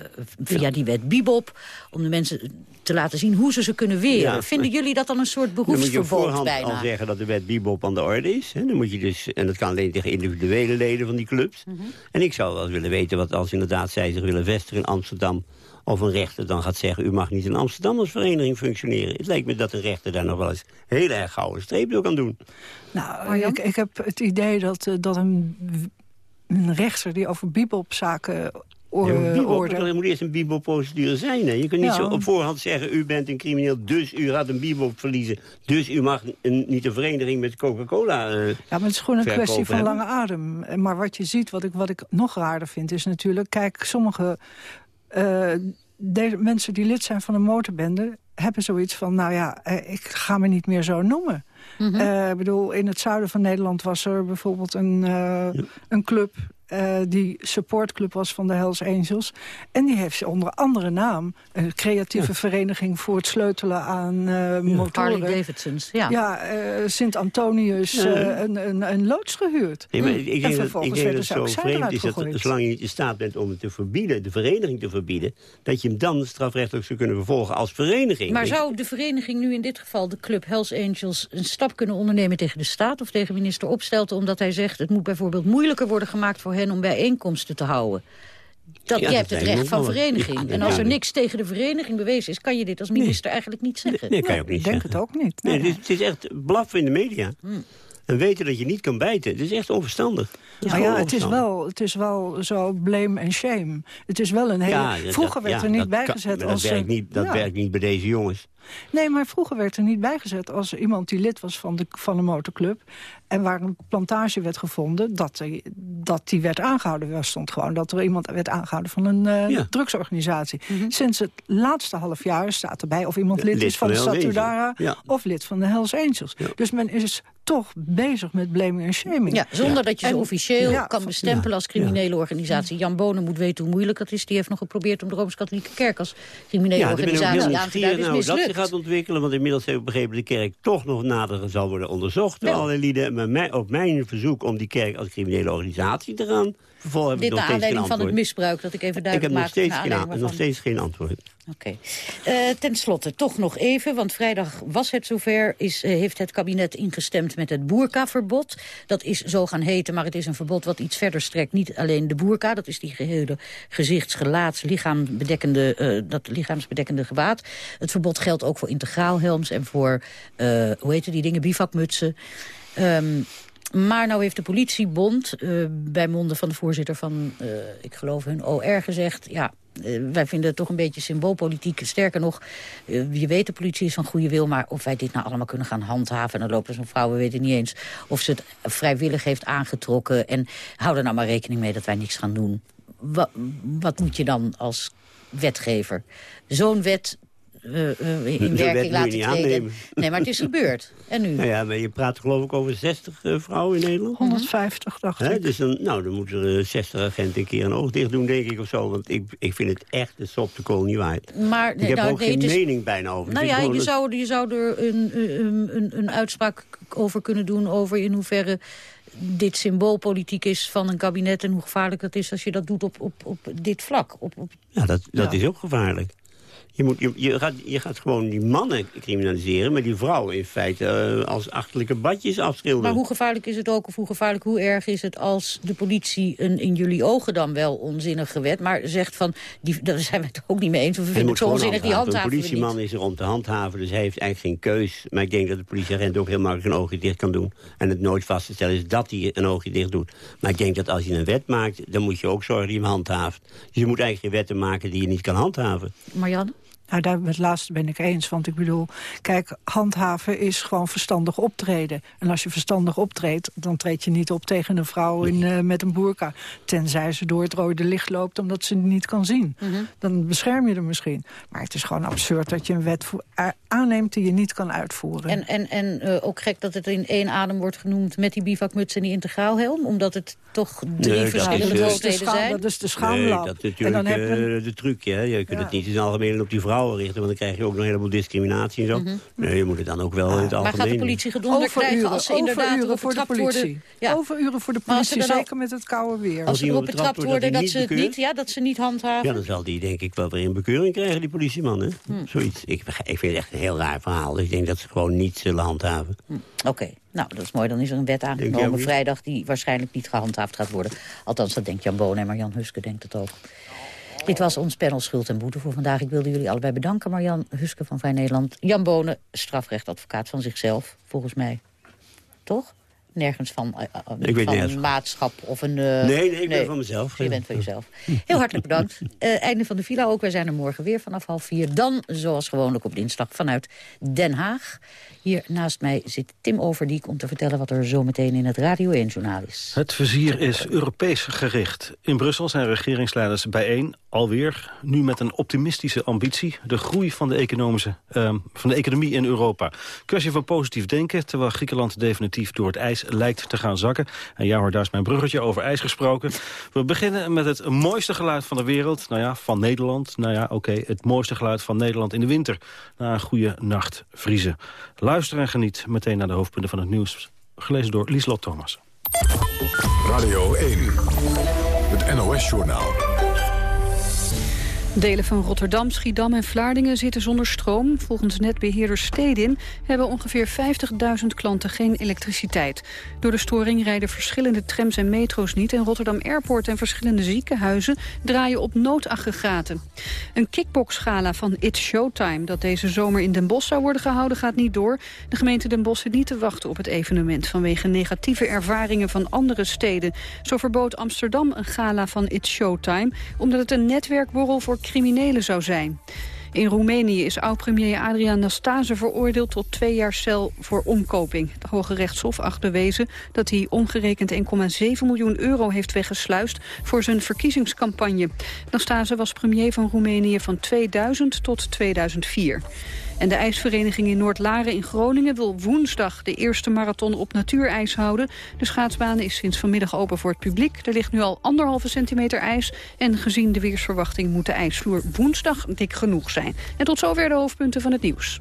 via ja. die wet Bibop... om de mensen te laten zien hoe ze ze kunnen weren. Ja. Vinden jullie dat dan een soort beroepsverbod dan moet je bijna? al zeggen dat de wet Bibop aan de orde is. Hè? Dan moet je dus, en dat kan alleen tegen individuele leden van die clubs. Mm -hmm. En ik zou wel eens willen weten wat als inderdaad zij zich willen vestigen in Amsterdam... of een rechter dan gaat zeggen, u mag niet in Amsterdam als vereniging functioneren. Het lijkt me dat een rechter daar nog wel eens heel erg gouden streep door kan doen. Nou, ik, ik heb het idee dat, dat een een rechter die over bibelzaken ja, Er moet eerst een bibelprocedure zijn. Hè. Je kunt niet ja. zo op voorhand zeggen... u bent een crimineel, dus u gaat een bibel verliezen. Dus u mag een, niet een vereniging met Coca-Cola uh, Ja, maar het is gewoon een kwestie van lange adem. Maar wat je ziet, wat ik, wat ik nog raarder vind... is natuurlijk, kijk, sommige uh, de mensen die lid zijn van een motorbende hebben zoiets van, nou ja, ik ga me niet meer zo noemen. Mm Ik bedoel, in het zuiden van Nederland was er bijvoorbeeld een, uh, een club uh, die supportclub was van de Hells Angels. En die heeft onder andere naam een creatieve vereniging voor het sleutelen aan uh, motoren. Harley Davidsons, ja. Ja, uh, Sint-Antonius een, een, een, loods gehuurd. Nee, maar ik denk, dat, ik denk dat het zo vreemd is dat zolang je niet in staat bent om het te verbieden, de vereniging te verbieden, dat je hem dan strafrechtelijk zou kunnen vervolgen als vereniging. Maar zou de vereniging nu in dit geval, de club Hells Angels, een stap kunnen ondernemen tegen de staat of tegen minister Opstelten, omdat hij zegt het moet bijvoorbeeld moeilijker worden gemaakt voor hen om bijeenkomsten te houden. Dat, je hebt het recht van vereniging. en als er niks tegen de vereniging bewezen is... kan je dit als minister eigenlijk niet zeggen. Nee, kan je ook niet Ik denk het ook niet. Nee, het, is, echt blaffen in de media. Hmm. En weten dat je niet kan bijten. Het is echt onverstandig. maar ja, het is, wel, het is wel zo blame en shame. Het is wel een hele... Vroeger werd er niet bijgezet als... Dat, werkt niet, dat werkt niet bij deze jongens. Nee, maar vroeger werd er niet bijgezet als iemand die lid was van de, van de motorclub... en waar een plantage werd gevonden, dat die, dat die werd aangehouden. Er stond gewoon dat er iemand werd aangehouden van een uh, drugsorganisatie. Mhm. Sinds het laatste half jaar staat erbij of iemand lid, is van de, de Satudara... of lid van de Hells Angels. Dus men is toch bezig met blaming en shaming. Ja, zonder dat je ze officieel kan bestempelen als criminele organisatie. Jan Bonen moet weten hoe moeilijk het is. Die heeft nog geprobeerd om de Rooms-Katholieke Kerk als criminele organisatie aan te duiden. Nou, dat zich gaat ontwikkelen, want inmiddels heeft begrepen de kerk toch nog nader zal worden onderzocht door alle lieden. Mij, op mijn verzoek om die kerk als criminele organisatie te gaan vervolgen. Dit naar aanleiding van het misbruik, dat ik even duidelijk maak. Ik heb nog steeds, geen, nog steeds geen antwoord. Oké. Okay. Uh, ten slotte, toch nog even, want vrijdag was het zover... Is, uh, heeft het kabinet ingestemd met het boerkaverbod. Dat is zo gaan heten, maar het is een verbod wat iets verder strekt. Niet alleen de boerka, dat is die gehele gezichts-, gelaats-, lichaambedekkende, uh, dat lichaamsbedekkende gewaad. Het verbod geldt ook voor integraalhelms en voor, hoe heet die dingen, bivakmutsen. Um, maar nou heeft de politiebond, uh, bij monden van de voorzitter van, uh, ik geloof hun OR, gezegd... ja, uh, wij vinden het toch een beetje symboolpolitiek. Sterker nog, je weet de politie is van goede wil... maar of wij dit nou allemaal kunnen gaan handhaven... en dan lopen zo'n vrouw, we weten niet eens of ze het vrijwillig heeft aangetrokken... en hou er nou maar rekening mee dat wij niks gaan doen. Wat moet je dan als wetgever? Zo'n wet uh, uh, in werking laten treden. Aannemen. Nee, maar het is gebeurd. En nu? Nou ja, maar je praat geloof ik over 60 uh, vrouwen in Nederland. 150, dacht He, ik. Dus dan, nou, dan moeten er 60 agenten een keer een oog dicht doen, denk ik, of zo. Want ik, ik vind het echt de sop de kool niet waard. Maar, ik heb nou, ook nee, geen mening bijna over. Nou ja, je zou, je zou er een, een, een, een uitspraak over kunnen doen over in hoeverre dit symboolpolitiek is van een kabinet... en hoe gevaarlijk dat is als je dat doet op, op, op dit vlak. Op, op, ja, dat, dat ja. is ook gevaarlijk. Je, moet, je, je, gaat, je gaat gewoon die mannen criminaliseren... maar die vrouwen in feite uh, als achterlijke badjes afschilderen. Maar hoe gevaarlijk is het ook, of hoe gevaarlijk, hoe erg is het... als de politie een in jullie ogen dan wel onzinnige wet... maar zegt van, die, daar zijn we het ook niet mee eens... of we vinden het zo onzinnig, die handhaven De politieman is er om te handhaven, dus hij heeft eigenlijk geen keus. Maar ik denk dat de politieagent ook heel makkelijk een oogje dicht kan doen. En het nooit vast te stellen is dat hij een oogje dicht doet. Maar ik denk dat als je een wet maakt, dan moet je ook zorgen dat je hem handhaaft. Dus je moet eigenlijk geen wetten maken die je niet kan handhaven. Marianne? Nou, daar, met het laatste ben ik eens. Want ik bedoel, kijk, handhaven is gewoon verstandig optreden. En als je verstandig optreedt, dan treed je niet op tegen een vrouw in, uh, met een boerka. Tenzij ze door het rode licht loopt omdat ze het niet kan zien. Mm -hmm. Dan bescherm je er misschien. Maar het is gewoon absurd dat je een wet aanneemt die je niet kan uitvoeren. En, en, en uh, ook gek dat het in één adem wordt genoemd met die bivakmuts en die integraalhelm. Omdat het toch drie nee, verschillende grootheden zijn. Dat is de schaamlab. Nee, dat is natuurlijk en dan uh, we... de truc. Hè? Je kunt ja. het niet in het algemeen op die vrouwen richten. Want dan krijg je ook nog een heleboel discriminatie en zo. Mm -hmm. Nee, je moet het dan ook wel in het algemeen... Maar gaat de politie gedonder krijgen als ze inderdaad voor de politie. Worden, ja. Overuren voor de politie, zeker met het koude weer. Als, als ze erop betrapt worden dat, ze het niet, ja, dat ze niet handhaven. Ja, dan zal die denk ik wel weer een bekeuring krijgen, die politieman. Hè? Hmm. Zoiets. Ik, ik vind het echt een heel raar verhaal. Dus ik denk dat ze gewoon niet zullen handhaven. Hmm. Oké. Okay. Nou, dat is mooi. Dan is er een wet aangenomen vrijdag die waarschijnlijk niet gehandhaafd gaat worden. Althans, dat denkt Jan Boon en Marjan Huske denkt het ook. Dit was ons panel Schuld en Boete voor vandaag. Ik wilde jullie allebei bedanken. Marjan Huske van Vrij Nederland. Jan Bonen, strafrechtadvocaat van zichzelf, volgens mij. Toch? Nergens van, uh, ik weet van nergens. een maatschap of een... nee, nee, ik ben van mezelf. Je bent van jezelf. Heel hartelijk bedankt. einde van de villa ook. Wij zijn er morgen weer vanaf half vier. Dan, zoals gewoonlijk op dinsdag, vanuit Den Haag. Hier naast mij zit Tim Overdiek om te vertellen wat er zometeen in het Radio 1-journaal is. Het vizier is Europees gericht. In Brussel zijn regeringsleiders bijeen, alweer. Nu met een optimistische ambitie. De groei van de, economische, uh, van de economie in Europa. Kwestie van positief denken, terwijl Griekenland definitief door het ijs lijkt te gaan zakken. En ja hoor, daar is mijn bruggetje over ijs gesproken. We beginnen met het mooiste geluid van de wereld. Nou ja, van Nederland. Nou ja, oké, het mooiste geluid van Nederland in de winter. Na een goede nacht vriezen. Luister en geniet meteen naar de hoofdpunten van het nieuws. Gelezen door Lieslot Thomas. Radio 1, het NOS-journaal. Delen van Rotterdam, Schiedam en Vlaardingen zitten zonder stroom. Volgens netbeheerder Stedin hebben ongeveer 50.000 klanten geen elektriciteit. Door de storing rijden verschillende trams en metro's niet... en Rotterdam Airport en verschillende ziekenhuizen draaien op noodaggregaten. Een kickboxgala van It's Showtime dat deze zomer in Den Bosch zou worden gehouden gaat niet door. De gemeente Den Bosch zit niet te wachten op het evenement... vanwege negatieve ervaringen van andere steden. Zo verbood Amsterdam een gala van It's Showtime... omdat het een netwerkborrel voor criminelen zou zijn. In Roemenië is oud-premier Adrian Nastase veroordeeld tot twee jaar cel voor omkoping. Het Hoge Rechtshof acht bewezen dat hij omgerekend 1,7 miljoen euro heeft weggesluist voor zijn verkiezingscampagne. Nastase was premier van Roemenië van 2000 tot 2004. En de ijsvereniging in Noord-Laren in Groningen wil woensdag de eerste marathon op natuurijs houden. De schaatsbaan is sinds vanmiddag open voor het publiek. Er ligt nu al anderhalve centimeter ijs. En gezien de weersverwachting moet de ijsvloer woensdag dik genoeg zijn. En tot zover de hoofdpunten van het nieuws.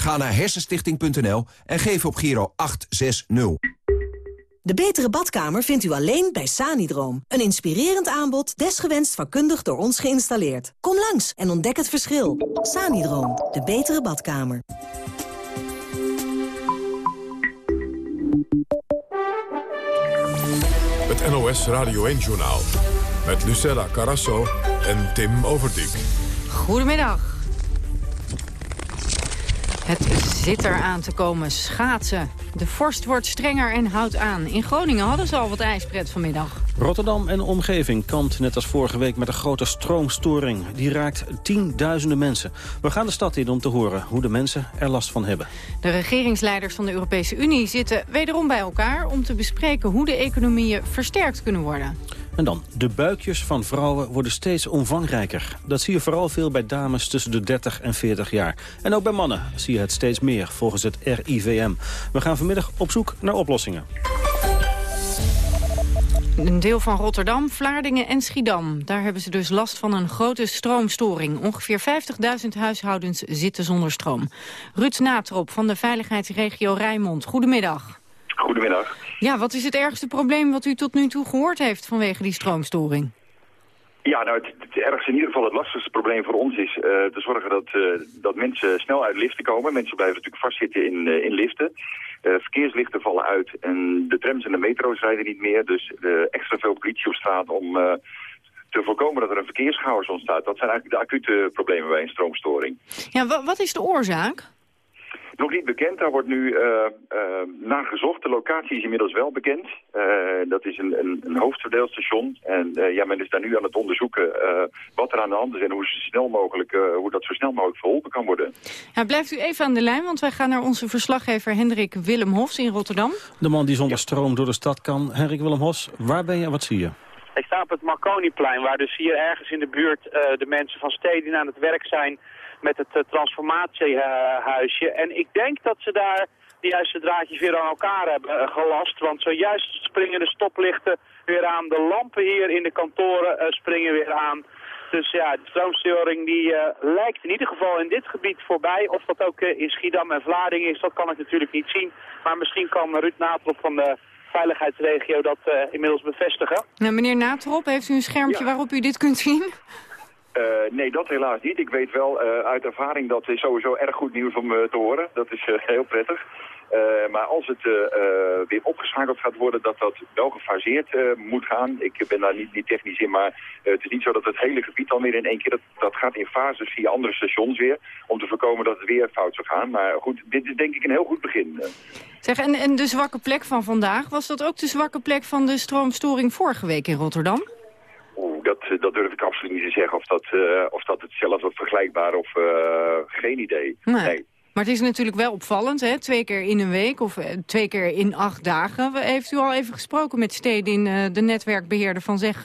Ga naar hersenstichting.nl en geef op Giro 860. De betere badkamer vindt u alleen bij Sanidroom. Een inspirerend aanbod, desgewenst vakkundig door ons geïnstalleerd. Kom langs en ontdek het verschil. Sanidroom, de betere badkamer. Het NOS Radio 1-journaal. Met Lucella Carasso en Tim Overdijk. Goedemiddag. Het zit er aan te komen, schaatsen. De vorst wordt strenger en houdt aan. In Groningen hadden ze al wat ijspret vanmiddag. Rotterdam en omgeving kampt net als vorige week met een grote stroomstoring. Die raakt tienduizenden mensen. We gaan de stad in om te horen hoe de mensen er last van hebben. De regeringsleiders van de Europese Unie zitten wederom bij elkaar... om te bespreken hoe de economieën versterkt kunnen worden. En dan, de buikjes van vrouwen worden steeds omvangrijker. Dat zie je vooral veel bij dames tussen de 30 en 40 jaar. En ook bij mannen zie je het steeds meer, volgens het RIVM. We gaan vanmiddag op zoek naar oplossingen. Een deel van Rotterdam, Vlaardingen en Schiedam. Daar hebben ze dus last van een grote stroomstoring. Ongeveer 50.000 huishoudens zitten zonder stroom. Ruud Natrop van de veiligheidsregio Rijnmond. Goedemiddag. Goedemiddag. Ja, wat is het ergste probleem wat u tot nu toe gehoord heeft vanwege die stroomstoring? Ja, nou, het, het ergste in ieder geval het lastigste probleem voor ons is uh, te zorgen dat, uh, dat mensen snel uit liften komen. Mensen blijven natuurlijk vastzitten in, uh, in liften. verkeerslichten vallen uit en de trams en de metro's rijden niet meer. Dus extra veel politie op straat om te voorkomen dat er een verkeerschaos ontstaat. Dat zijn eigenlijk de acute problemen bij een stroomstoring. Ja, wat is de oorzaak? Nog niet bekend, daar wordt nu uh, uh, naar gezocht. De locatie is inmiddels wel bekend. Uh, dat is een, een, een hoofdverdeelstation. En ja, men is daar nu aan het onderzoeken wat er aan de hand is... en hoe, snel mogelijk, hoe dat zo snel mogelijk verholpen kan worden. Ja, blijft u even aan de lijn, want wij gaan naar onze verslaggever Hendrik Willem Hofs in Rotterdam. De man die zonder stroom door de stad kan. Henrik Willem Hofs, waar ben je en wat zie je? Ik sta op het Marconiplein, waar dus hier ergens in de buurt de mensen van Stedin aan het werk zijn met het uh, transformatiehuisje. en ik denk dat ze daar de juiste draadjes weer aan elkaar hebben uh, gelast. Want zojuist springen de stoplichten weer aan. De lampen hier in de kantoren uh, springen weer aan. Dus ja, de stroomstoring die lijkt in ieder geval in dit gebied voorbij. Of dat ook in Schiedam en Vlaardingen is, dat kan ik natuurlijk niet zien. Maar misschien kan Ruud Natrop van de veiligheidsregio dat inmiddels bevestigen. Nou, meneer Natrop, heeft u een schermpje waarop u dit kunt zien? Uh, nee, dat helaas niet. Ik weet wel uh, uit ervaring dat is sowieso erg goed nieuws om uh, te horen. Dat is heel prettig. maar als het weer opgeschakeld gaat worden, dat dat wel gefaseerd moet gaan. Ik ben daar niet, niet technisch in, maar het is niet zo dat het hele gebied dan weer in één keer... Dat, dat gaat in fases via andere stations weer, om te voorkomen dat het weer fout zou gaan. Maar goed, dit is denk ik een heel goed begin. Zeg, en, en de zwakke plek van vandaag, was dat ook de zwakke plek van de stroomstoring vorige week in Rotterdam? Oeh, dat, dat durf ik absoluut niet te zeggen of dat, uh, of dat hetzelfde of vergelijkbaar of uh, geen idee. Nee. nee. Maar het is natuurlijk wel opvallend, hè? twee keer in een week of twee keer in acht dagen. Heeft u al even gesproken met Stedin, de netwerkbeheerder, van zeg,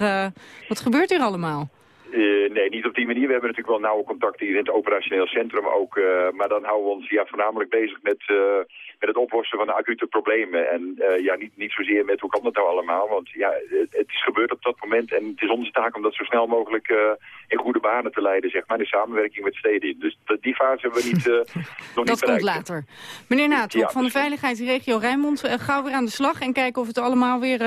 wat gebeurt hier allemaal? Uh, nee, niet op die manier. We hebben natuurlijk wel nauwe contacten hier in het operationeel centrum ook. Uh, maar dan houden we ons ja, voornamelijk bezig met, uh, met het oplossen van de acute problemen. En ja, niet, niet zozeer met hoe kan dat nou allemaal. Want ja, het, het, is gebeurd op dat moment. En het is onze taak om dat zo snel mogelijk in goede banen te leiden, zeg maar. In samenwerking met steden. Dus die fase hebben we niet, nog niet Dat komt later. Meneer ja, van de Veiligheidsregio Rijnmond. gauw weer aan de slag en kijken of het allemaal weer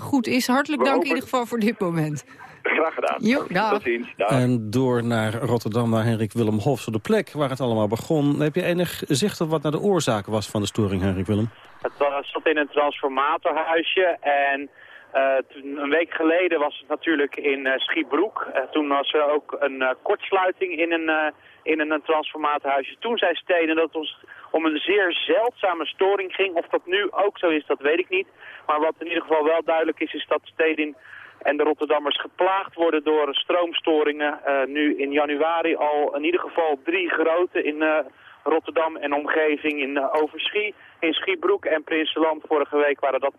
goed is. Hartelijk dank in ieder geval voor dit moment. Graag gedaan. Jo, Tot ziens. Dag. En door naar Rotterdam, naar Henrik Willem Hofs, op de plek waar het allemaal begon. Heb je enig zicht op wat naar de oorzaak was van de storing, Henrik Willem? Het zat in een transformatorhuisje en uh, een week geleden was het natuurlijk in uh, Schiebroek. Uh, toen was er ook een kortsluiting in een, in een transformatorhuisje. Toen zei Steden dat het ons om een zeer zeldzame storing ging. Of dat nu ook zo is, dat weet ik niet. Maar wat in ieder geval wel duidelijk is, is dat Stedin en de Rotterdammers geplaagd worden door stroomstoringen. Uh, nu in januari al in ieder geval drie grote in uh, Rotterdam en omgeving in uh, Overschie. In Schiebroek en Prinsenland vorige week waren dat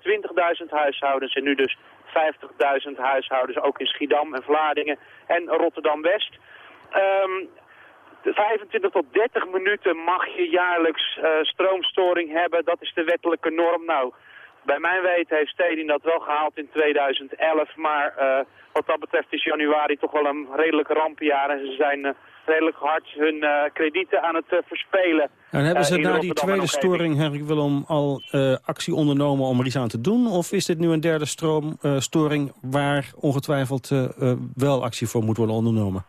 20.000 huishoudens en nu dus 50.000 huishoudens. Ook in Schiedam en Vlaardingen en Rotterdam-West. Um, 25 tot 30 minuten mag je jaarlijks stroomstoring hebben. Dat is de wettelijke norm. Nou, bij mijn weten heeft Stedin dat wel gehaald in 2011. Maar uh, wat dat betreft is januari toch wel een redelijk rampjaar. En ze zijn uh, redelijk hard hun uh, kredieten aan het verspelen. En hebben ze na die tweede storing, Henrik Willem, al actie ondernomen om er iets aan te doen? Of is dit nu een derde stroomstoring waar ongetwijfeld wel actie voor moet worden ondernomen?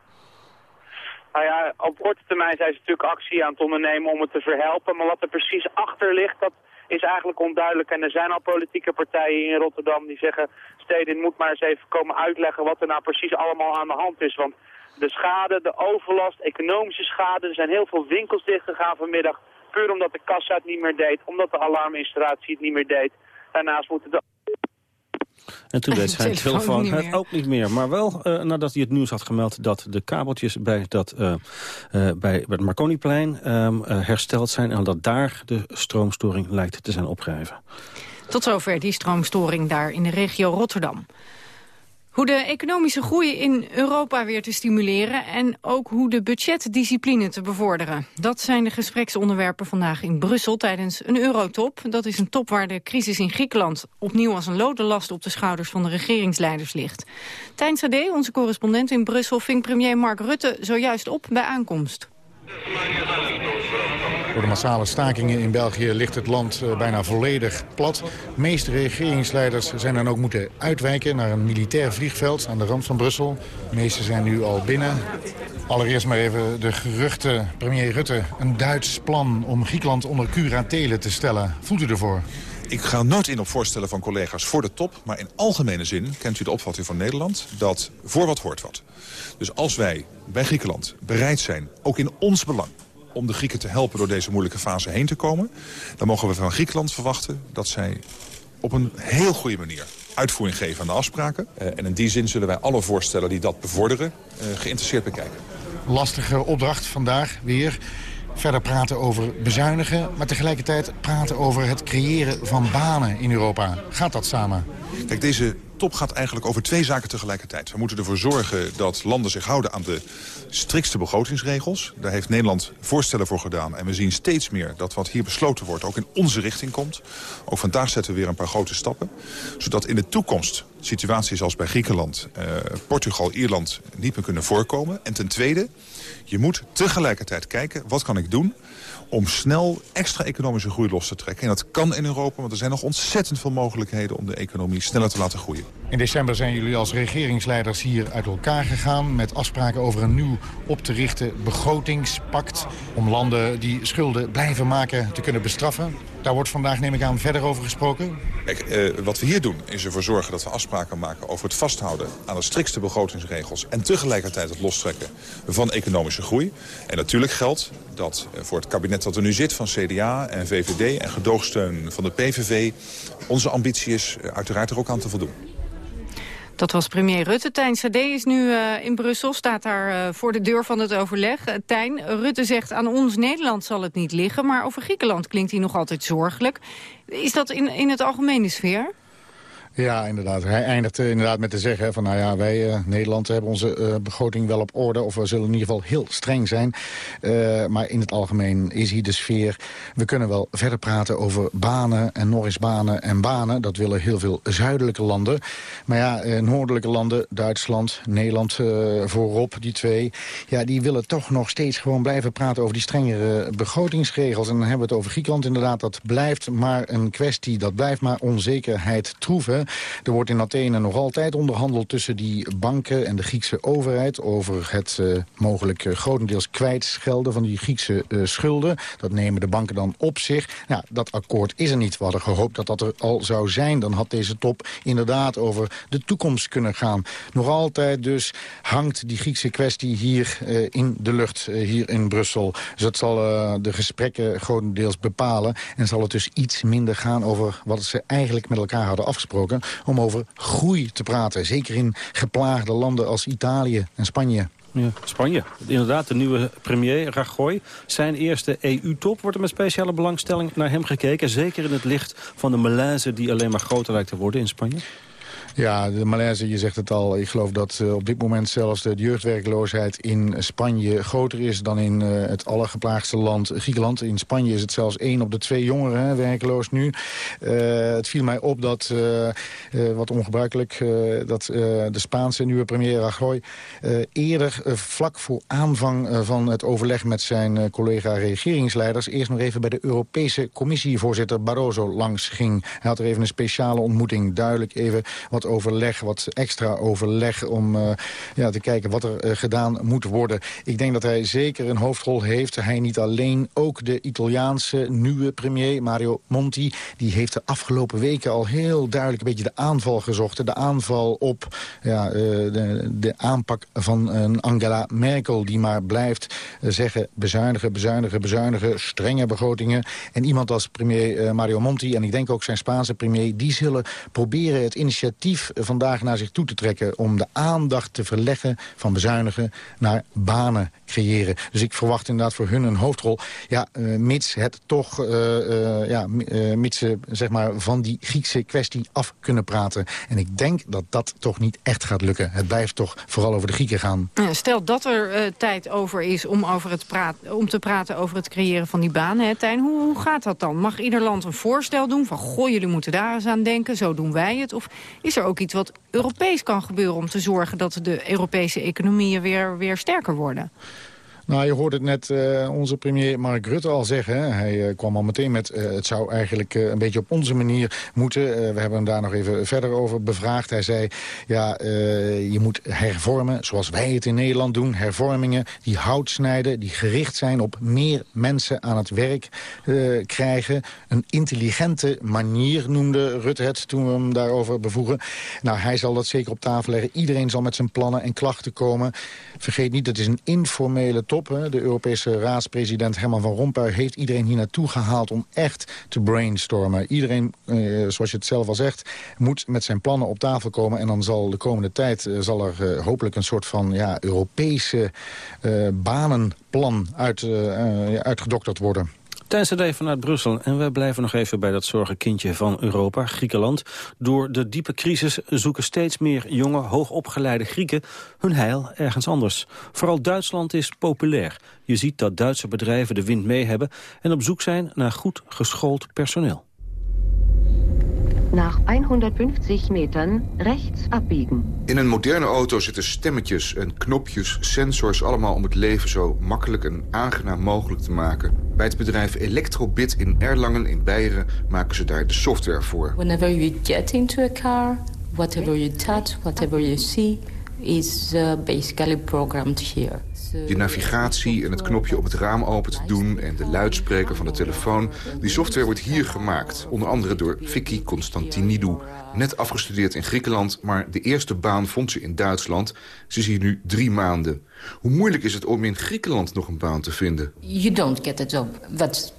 Nou ja, op korte termijn zijn ze natuurlijk actie aan het ondernemen om het te verhelpen. Maar wat er precies achter ligt, dat is eigenlijk onduidelijk. En er zijn al politieke partijen in Rotterdam die zeggen... Stedin moet maar eens even komen uitleggen wat er nou precies allemaal aan de hand is. Want de schade, de overlast, economische schade... er zijn heel veel winkels dichtgegaan vanmiddag... puur omdat de kassa het niet meer deed, omdat de alarminstallatie het niet meer deed. Daarnaast moeten de en toen deed zijn telefoon het ook niet meer. Maar wel uh, nadat hij het nieuws had gemeld dat de kabeltjes bij, dat, uh, uh, bij, bij het Marconiplein ehm, hersteld zijn. En dat daar de stroomstoring lijkt te zijn opgeheven. Tot zover die stroomstoring daar in de regio Rotterdam. Hoe de economische groei in Europa weer te stimuleren... en ook hoe de budgetdiscipline te bevorderen. Dat zijn de gespreksonderwerpen vandaag in Brussel tijdens een eurotop. Dat is een top waar de crisis in Griekenland opnieuw als een lode last... op de schouders van de regeringsleiders ligt. Tijn Sade, onze correspondent in Brussel... ving premier Mark Rutte zojuist op bij aankomst. Door de massale stakingen in België ligt het land eh, bijna volledig plat. De meeste regeringsleiders zijn dan ook moeten uitwijken naar een militair vliegveld aan de rand van Brussel. De meeste zijn nu al binnen. Allereerst maar even de geruchten. Premier Rutte, een Duits plan om Griekenland onder curatele te stellen. Voelt u ervoor? Ik ga nooit in op voorstellen van collega's voor de top. Maar in algemene zin kent u de opvatting van Nederland... dat voor wat hoort wat. Dus als wij bij Griekenland bereid zijn, ook in ons belang om de Grieken te helpen door deze moeilijke fase heen te komen... dan mogen we van Griekenland verwachten dat zij op een heel goede manier uitvoering geven aan de afspraken. Uh, en in die zin zullen wij alle voorstellen die dat bevorderen uh, geïnteresseerd bekijken. Lastige opdracht vandaag weer. Verder praten over bezuinigen, maar tegelijkertijd praten over het creëren van banen in Europa. Gaat dat samen? Kijk, deze top gaat eigenlijk over twee zaken tegelijkertijd. We moeten ervoor zorgen dat landen zich houden aan de strikste begrotingsregels. Daar heeft Nederland voorstellen voor gedaan. En we zien steeds meer dat wat hier besloten wordt ook in onze richting komt. Ook vandaag zetten we weer een paar grote stappen. Zodat in de toekomst situaties als bij Griekenland, eh, Portugal, Ierland niet meer kunnen voorkomen. En ten tweede, je moet tegelijkertijd kijken, wat kan ik doen om snel extra economische groei los te trekken. En dat kan in Europa, want er zijn nog ontzettend veel mogelijkheden... om de economie sneller te laten groeien. In december zijn jullie als regeringsleiders hier uit elkaar gegaan... met afspraken over een nieuw op te richten begrotingspact... om landen die schulden blijven maken te kunnen bestraffen. Daar wordt vandaag, neem ik aan, verder over gesproken? Kijk, eh, wat we hier doen is ervoor zorgen dat we afspraken maken... over het vasthouden aan de strikste begrotingsregels... en tegelijkertijd het lostrekken van economische groei. En natuurlijk geldt dat eh, voor het kabinet dat er nu zit... van CDA en VVD en gedoogsteun van de PVV... onze ambitie is eh, uiteraard er ook aan te voldoen. Dat was premier Rutte. Tijn Sade is nu uh, in Brussel, staat daar uh, voor de deur van het overleg. Uh, Tijn, Rutte zegt aan ons Nederland zal het niet liggen... maar over Griekenland klinkt hij nog altijd zorgelijk. Is dat in, in het algemene sfeer? Ja, inderdaad. Hij eindigt inderdaad met te zeggen van nou ja, wij uh, Nederland hebben onze uh, begroting wel op orde. Of we zullen in ieder geval heel streng zijn. Maar in het algemeen is hier de sfeer. We kunnen wel verder praten over banen en nog banen en banen. Dat willen heel veel zuidelijke landen. Maar ja, noordelijke landen, Duitsland, Nederland voorop, die twee. Ja, die willen toch nog steeds gewoon blijven praten over die strengere begrotingsregels. En dan hebben we het over Griekenland inderdaad. Dat blijft maar een kwestie, dat blijft maar onzekerheid troeven. Er wordt in Athene nog altijd onderhandeld tussen die banken en de Griekse overheid... over het uh, mogelijk uh, grotendeels kwijtschelden van die Griekse uh, schulden. Dat nemen de banken dan op zich. Ja, dat akkoord is er niet. We hadden gehoopt dat dat er al zou zijn. Dan had deze top inderdaad over de toekomst kunnen gaan. Nog altijd dus hangt die Griekse kwestie hier in de lucht, hier in Brussel. Dus dat zal de gesprekken grotendeels bepalen. En zal het dus iets minder gaan over wat ze eigenlijk met elkaar hadden afgesproken om over groei te praten. Zeker in geplaagde landen als Italië en Spanje. Ja, Spanje. Inderdaad, de nieuwe premier Rajoy. Zijn eerste EU-top wordt er met speciale belangstelling naar hem gekeken. Zeker in het licht van de malaise die alleen maar groter lijkt te worden in Spanje. Ja, de malaise, je zegt het al. Ik geloof dat uh, op dit moment zelfs de jeugdwerkloosheid in Spanje groter is dan in uh, het allergeplaagdste land Griekenland. In Spanje is het zelfs één op de twee jongeren hè, werkloos nu. Uh, het viel mij op dat, wat ongebruikelijk, dat de Spaanse nieuwe premier Rajoy eerder vlak voor aanvang van het overleg met zijn collega regeringsleiders eerst nog even bij de Europese commissievoorzitter Barroso langs ging. Hij had er even een speciale ontmoeting, duidelijk even wat overleg, wat extra overleg... om uh, ja, te kijken wat er uh, gedaan moet worden. Ik denk dat hij zeker een hoofdrol heeft. Hij niet alleen, ook de Italiaanse nieuwe premier Mario Monti... die heeft de afgelopen weken al heel duidelijk een beetje de aanval gezocht. De aanval op ja, uh, de, de aanpak van Angela Merkel... die maar blijft zeggen bezuinigen, bezuinigen, bezuinigen... strenge begrotingen. En iemand als premier Mario Monti en ik denk ook zijn Spaanse premier... die zullen proberen het initiatief vandaag naar zich toe te trekken... om de aandacht te verleggen van bezuinigen naar banen creëren. Dus ik verwacht inderdaad voor hun een hoofdrol. Ja, uh, mits het toch, uh, uh, ja, mits ze zeg maar, van die Griekse kwestie af kunnen praten. En ik denk dat dat toch niet echt gaat lukken. Het blijft toch vooral over de Grieken gaan. Stel dat er tijd over is om, over het praten, om te praten over het creëren van die banen. Hè, Tijn, hoe, hoe gaat dat dan? Mag ieder land een voorstel doen van... goh, jullie moeten daar eens aan denken, zo doen wij het? Of is er ook iets wat Europees kan gebeuren om te zorgen... dat de Europese economieën weer, weer sterker worden? Nou, je hoorde het net uh, onze premier Mark Rutte al zeggen. Hij uh, kwam al meteen met, uh, het zou eigenlijk een beetje op onze manier moeten. we hebben hem daar nog even verder over bevraagd. Hij zei, ja, je moet hervormen zoals wij het in Nederland doen. Hervormingen die hout snijden, die gericht zijn op meer mensen aan het werk krijgen. Een intelligente manier noemde Rutte het toen we hem daarover bevoegen. Nou, hij zal dat zeker op tafel leggen. Iedereen zal met zijn plannen en klachten komen. Vergeet niet, dat is een informele top De Europese raadspresident Herman van Rompuy heeft iedereen hier naartoe gehaald... om echt te brainstormen. Iedereen, eh, zoals je het zelf al zegt, moet met zijn plannen op tafel komen... en dan zal de komende tijd eh, zal er eh, hopelijk een soort van ja, Europese eh, banenplan uit, eh, uitgedokterd worden. Tijdens de vanuit Brussel. En wij blijven nog even bij dat zorgenkindje van Europa, Griekenland. Door de diepe crisis zoeken steeds meer jonge, hoogopgeleide Grieken hun heil ergens anders. Vooral Duitsland is populair. Je ziet dat Duitse bedrijven de wind mee hebben en op zoek zijn naar goed geschoold personeel. Nach 150 metern rechts abbiegen. In een moderne auto zitten stemmetjes en knopjes, sensors... allemaal om het leven zo makkelijk en aangenaam mogelijk te maken. Bij het bedrijf Electrobit in Erlangen in Beieren maken ze daar de software voor. Whenever you get into a car, whatever you touch, whatever you see... is uh, basically programmed here. Je navigatie en het knopje op het raam open te doen... en de luidspreker van de telefoon. Die software wordt hier gemaakt. Onder andere door Vicky Constantinidou. Net afgestudeerd in Griekenland, maar de eerste baan vond ze in Duitsland. Ze is hier nu drie maanden. Hoe moeilijk is het om in Griekenland nog een baan te vinden? You don't get a job. That's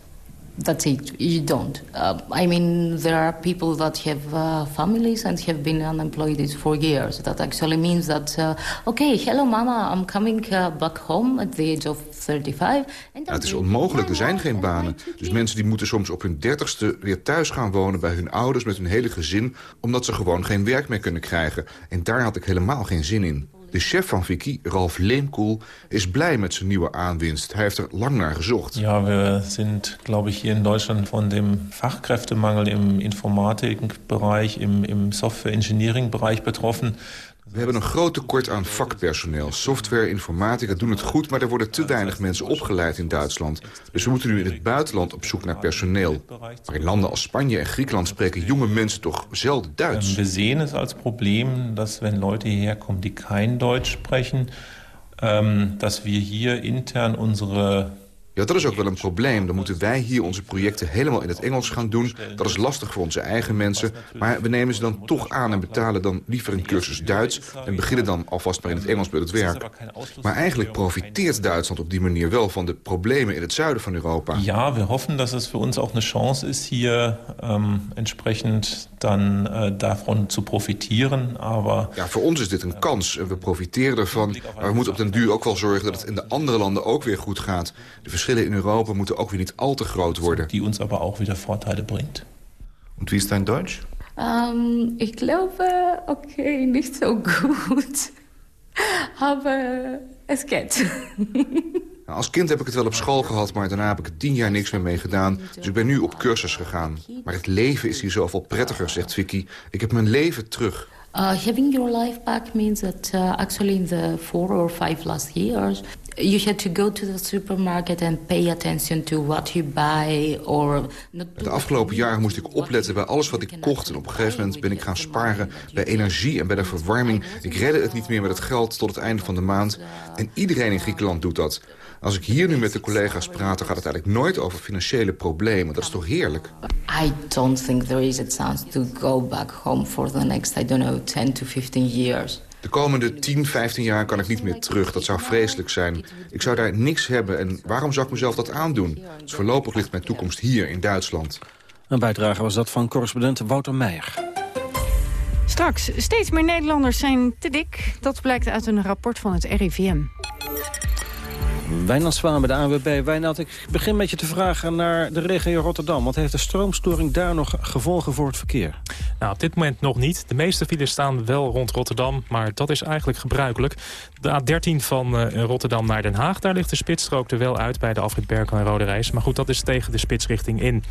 that's it. You don't. Uh, I mean, there are people that have uh, families and have been unemployed for years. That actually means that, uh, okay, hello mama, I'm coming uh, back home at the age of 35. Ja, het is onmogelijk, er zijn geen banen. Dus mensen die moeten soms op hun dertigste weer thuis gaan wonen... bij hun ouders met hun hele gezin... omdat ze gewoon geen werk meer kunnen krijgen. En daar had ik helemaal geen zin in. De chef van Vicky, Ralf Leemkoel, is blij met zijn nieuwe aanwinst. Hij heeft er lang naar gezocht. Ja, we zijn, glaube ich, hier in Deutschland von dem Fachkräftemangel im Informatikbereich, im, im Software-Engineering-Bereich betroffen. We hebben een groot tekort aan vakpersoneel. Software, informatica doen het goed, maar er worden te weinig mensen opgeleid in Duitsland. Dus we moeten nu in het buitenland op zoek naar personeel. Maar in landen als Spanje en Griekenland spreken jonge mensen toch zelden Duits. We zien het als probleem dat wenn Leute hierher kommen die kein Deutsch sprechen, ähm, dass wir hier intern unsere Ja, dat is ook wel een probleem. Dan moeten wij hier onze projecten helemaal in het Engels gaan doen. Dat is lastig voor onze eigen mensen. Maar we nemen ze dan toch aan en betalen dan liever een cursus Duits... en beginnen dan alvast maar in het Engels met het werk. Maar eigenlijk profiteert Duitsland op die manier wel... van de problemen in het zuiden van Europa. Ja, we hoffen dat het voor ons ook een chance is... hier ähm, entsprechend dan äh, daarvan te profiteren. Aber ja, voor ons is dit een kans en we profiteren ervan. Maar we moeten op den duur ook wel zorgen dat het in de andere landen ook weer goed gaat. De verschillen in Europa moeten ook weer niet al te groot worden. Die ons aber auch wieder Vorteile bringt. Und wie ist dein Deutsch? Um, ich glaube, okay, nicht so gut. Aber es geht. Nou, als kind heb ik het wel op school gehad, maar daarna heb ik er tien jaar niks meer mee gedaan. Dus ik ben nu op cursus gegaan. Maar het leven is hier zoveel prettiger, zegt Vicky. Ik heb mijn leven terug. Uh, having your life back means that uh, actually in the four or five last years... You had to go to the supermarket and pay attention to what you buy or... De afgelopen jaren moest ik opletten bij alles wat ik kocht. En op een gegeven moment ben ik gaan sparen bij energie en bij de verwarming. Ik redde het niet meer met het geld tot het einde van de maand. En iedereen in Griekenland doet dat. Als ik hier nu met de collega's praat, dan gaat het eigenlijk nooit over financiële problemen. Dat is toch heerlijk? I don't think there is a chance to go back home for the next, I don't know, 10 to 15 years. De komende 10, 15 jaar kan ik niet meer terug. Dat zou vreselijk zijn. Ik zou daar niks hebben en waarom zou ik mezelf dat aandoen? Dus voorlopig ligt mijn toekomst hier in Duitsland. Een bijdrage was dat van correspondent Wouter Meijer. Straks, steeds meer Nederlanders zijn te dik. Dat blijkt uit een rapport van het RIVM. Wijnand Zwaan de ANWB. Wijnand, ik begin met je te vragen naar de regio Rotterdam. Wat heeft de stroomstoring daar nog gevolgen voor het verkeer? Nou, op dit moment nog niet. De meeste files staan wel rond Rotterdam, maar dat is eigenlijk gebruikelijk. De A13 van uh, Rotterdam naar Den Haag, daar ligt de spitsstrook er wel uit... bij de afrit Berkel en Rode Reis. Maar goed, dat is tegen de spitsrichting in.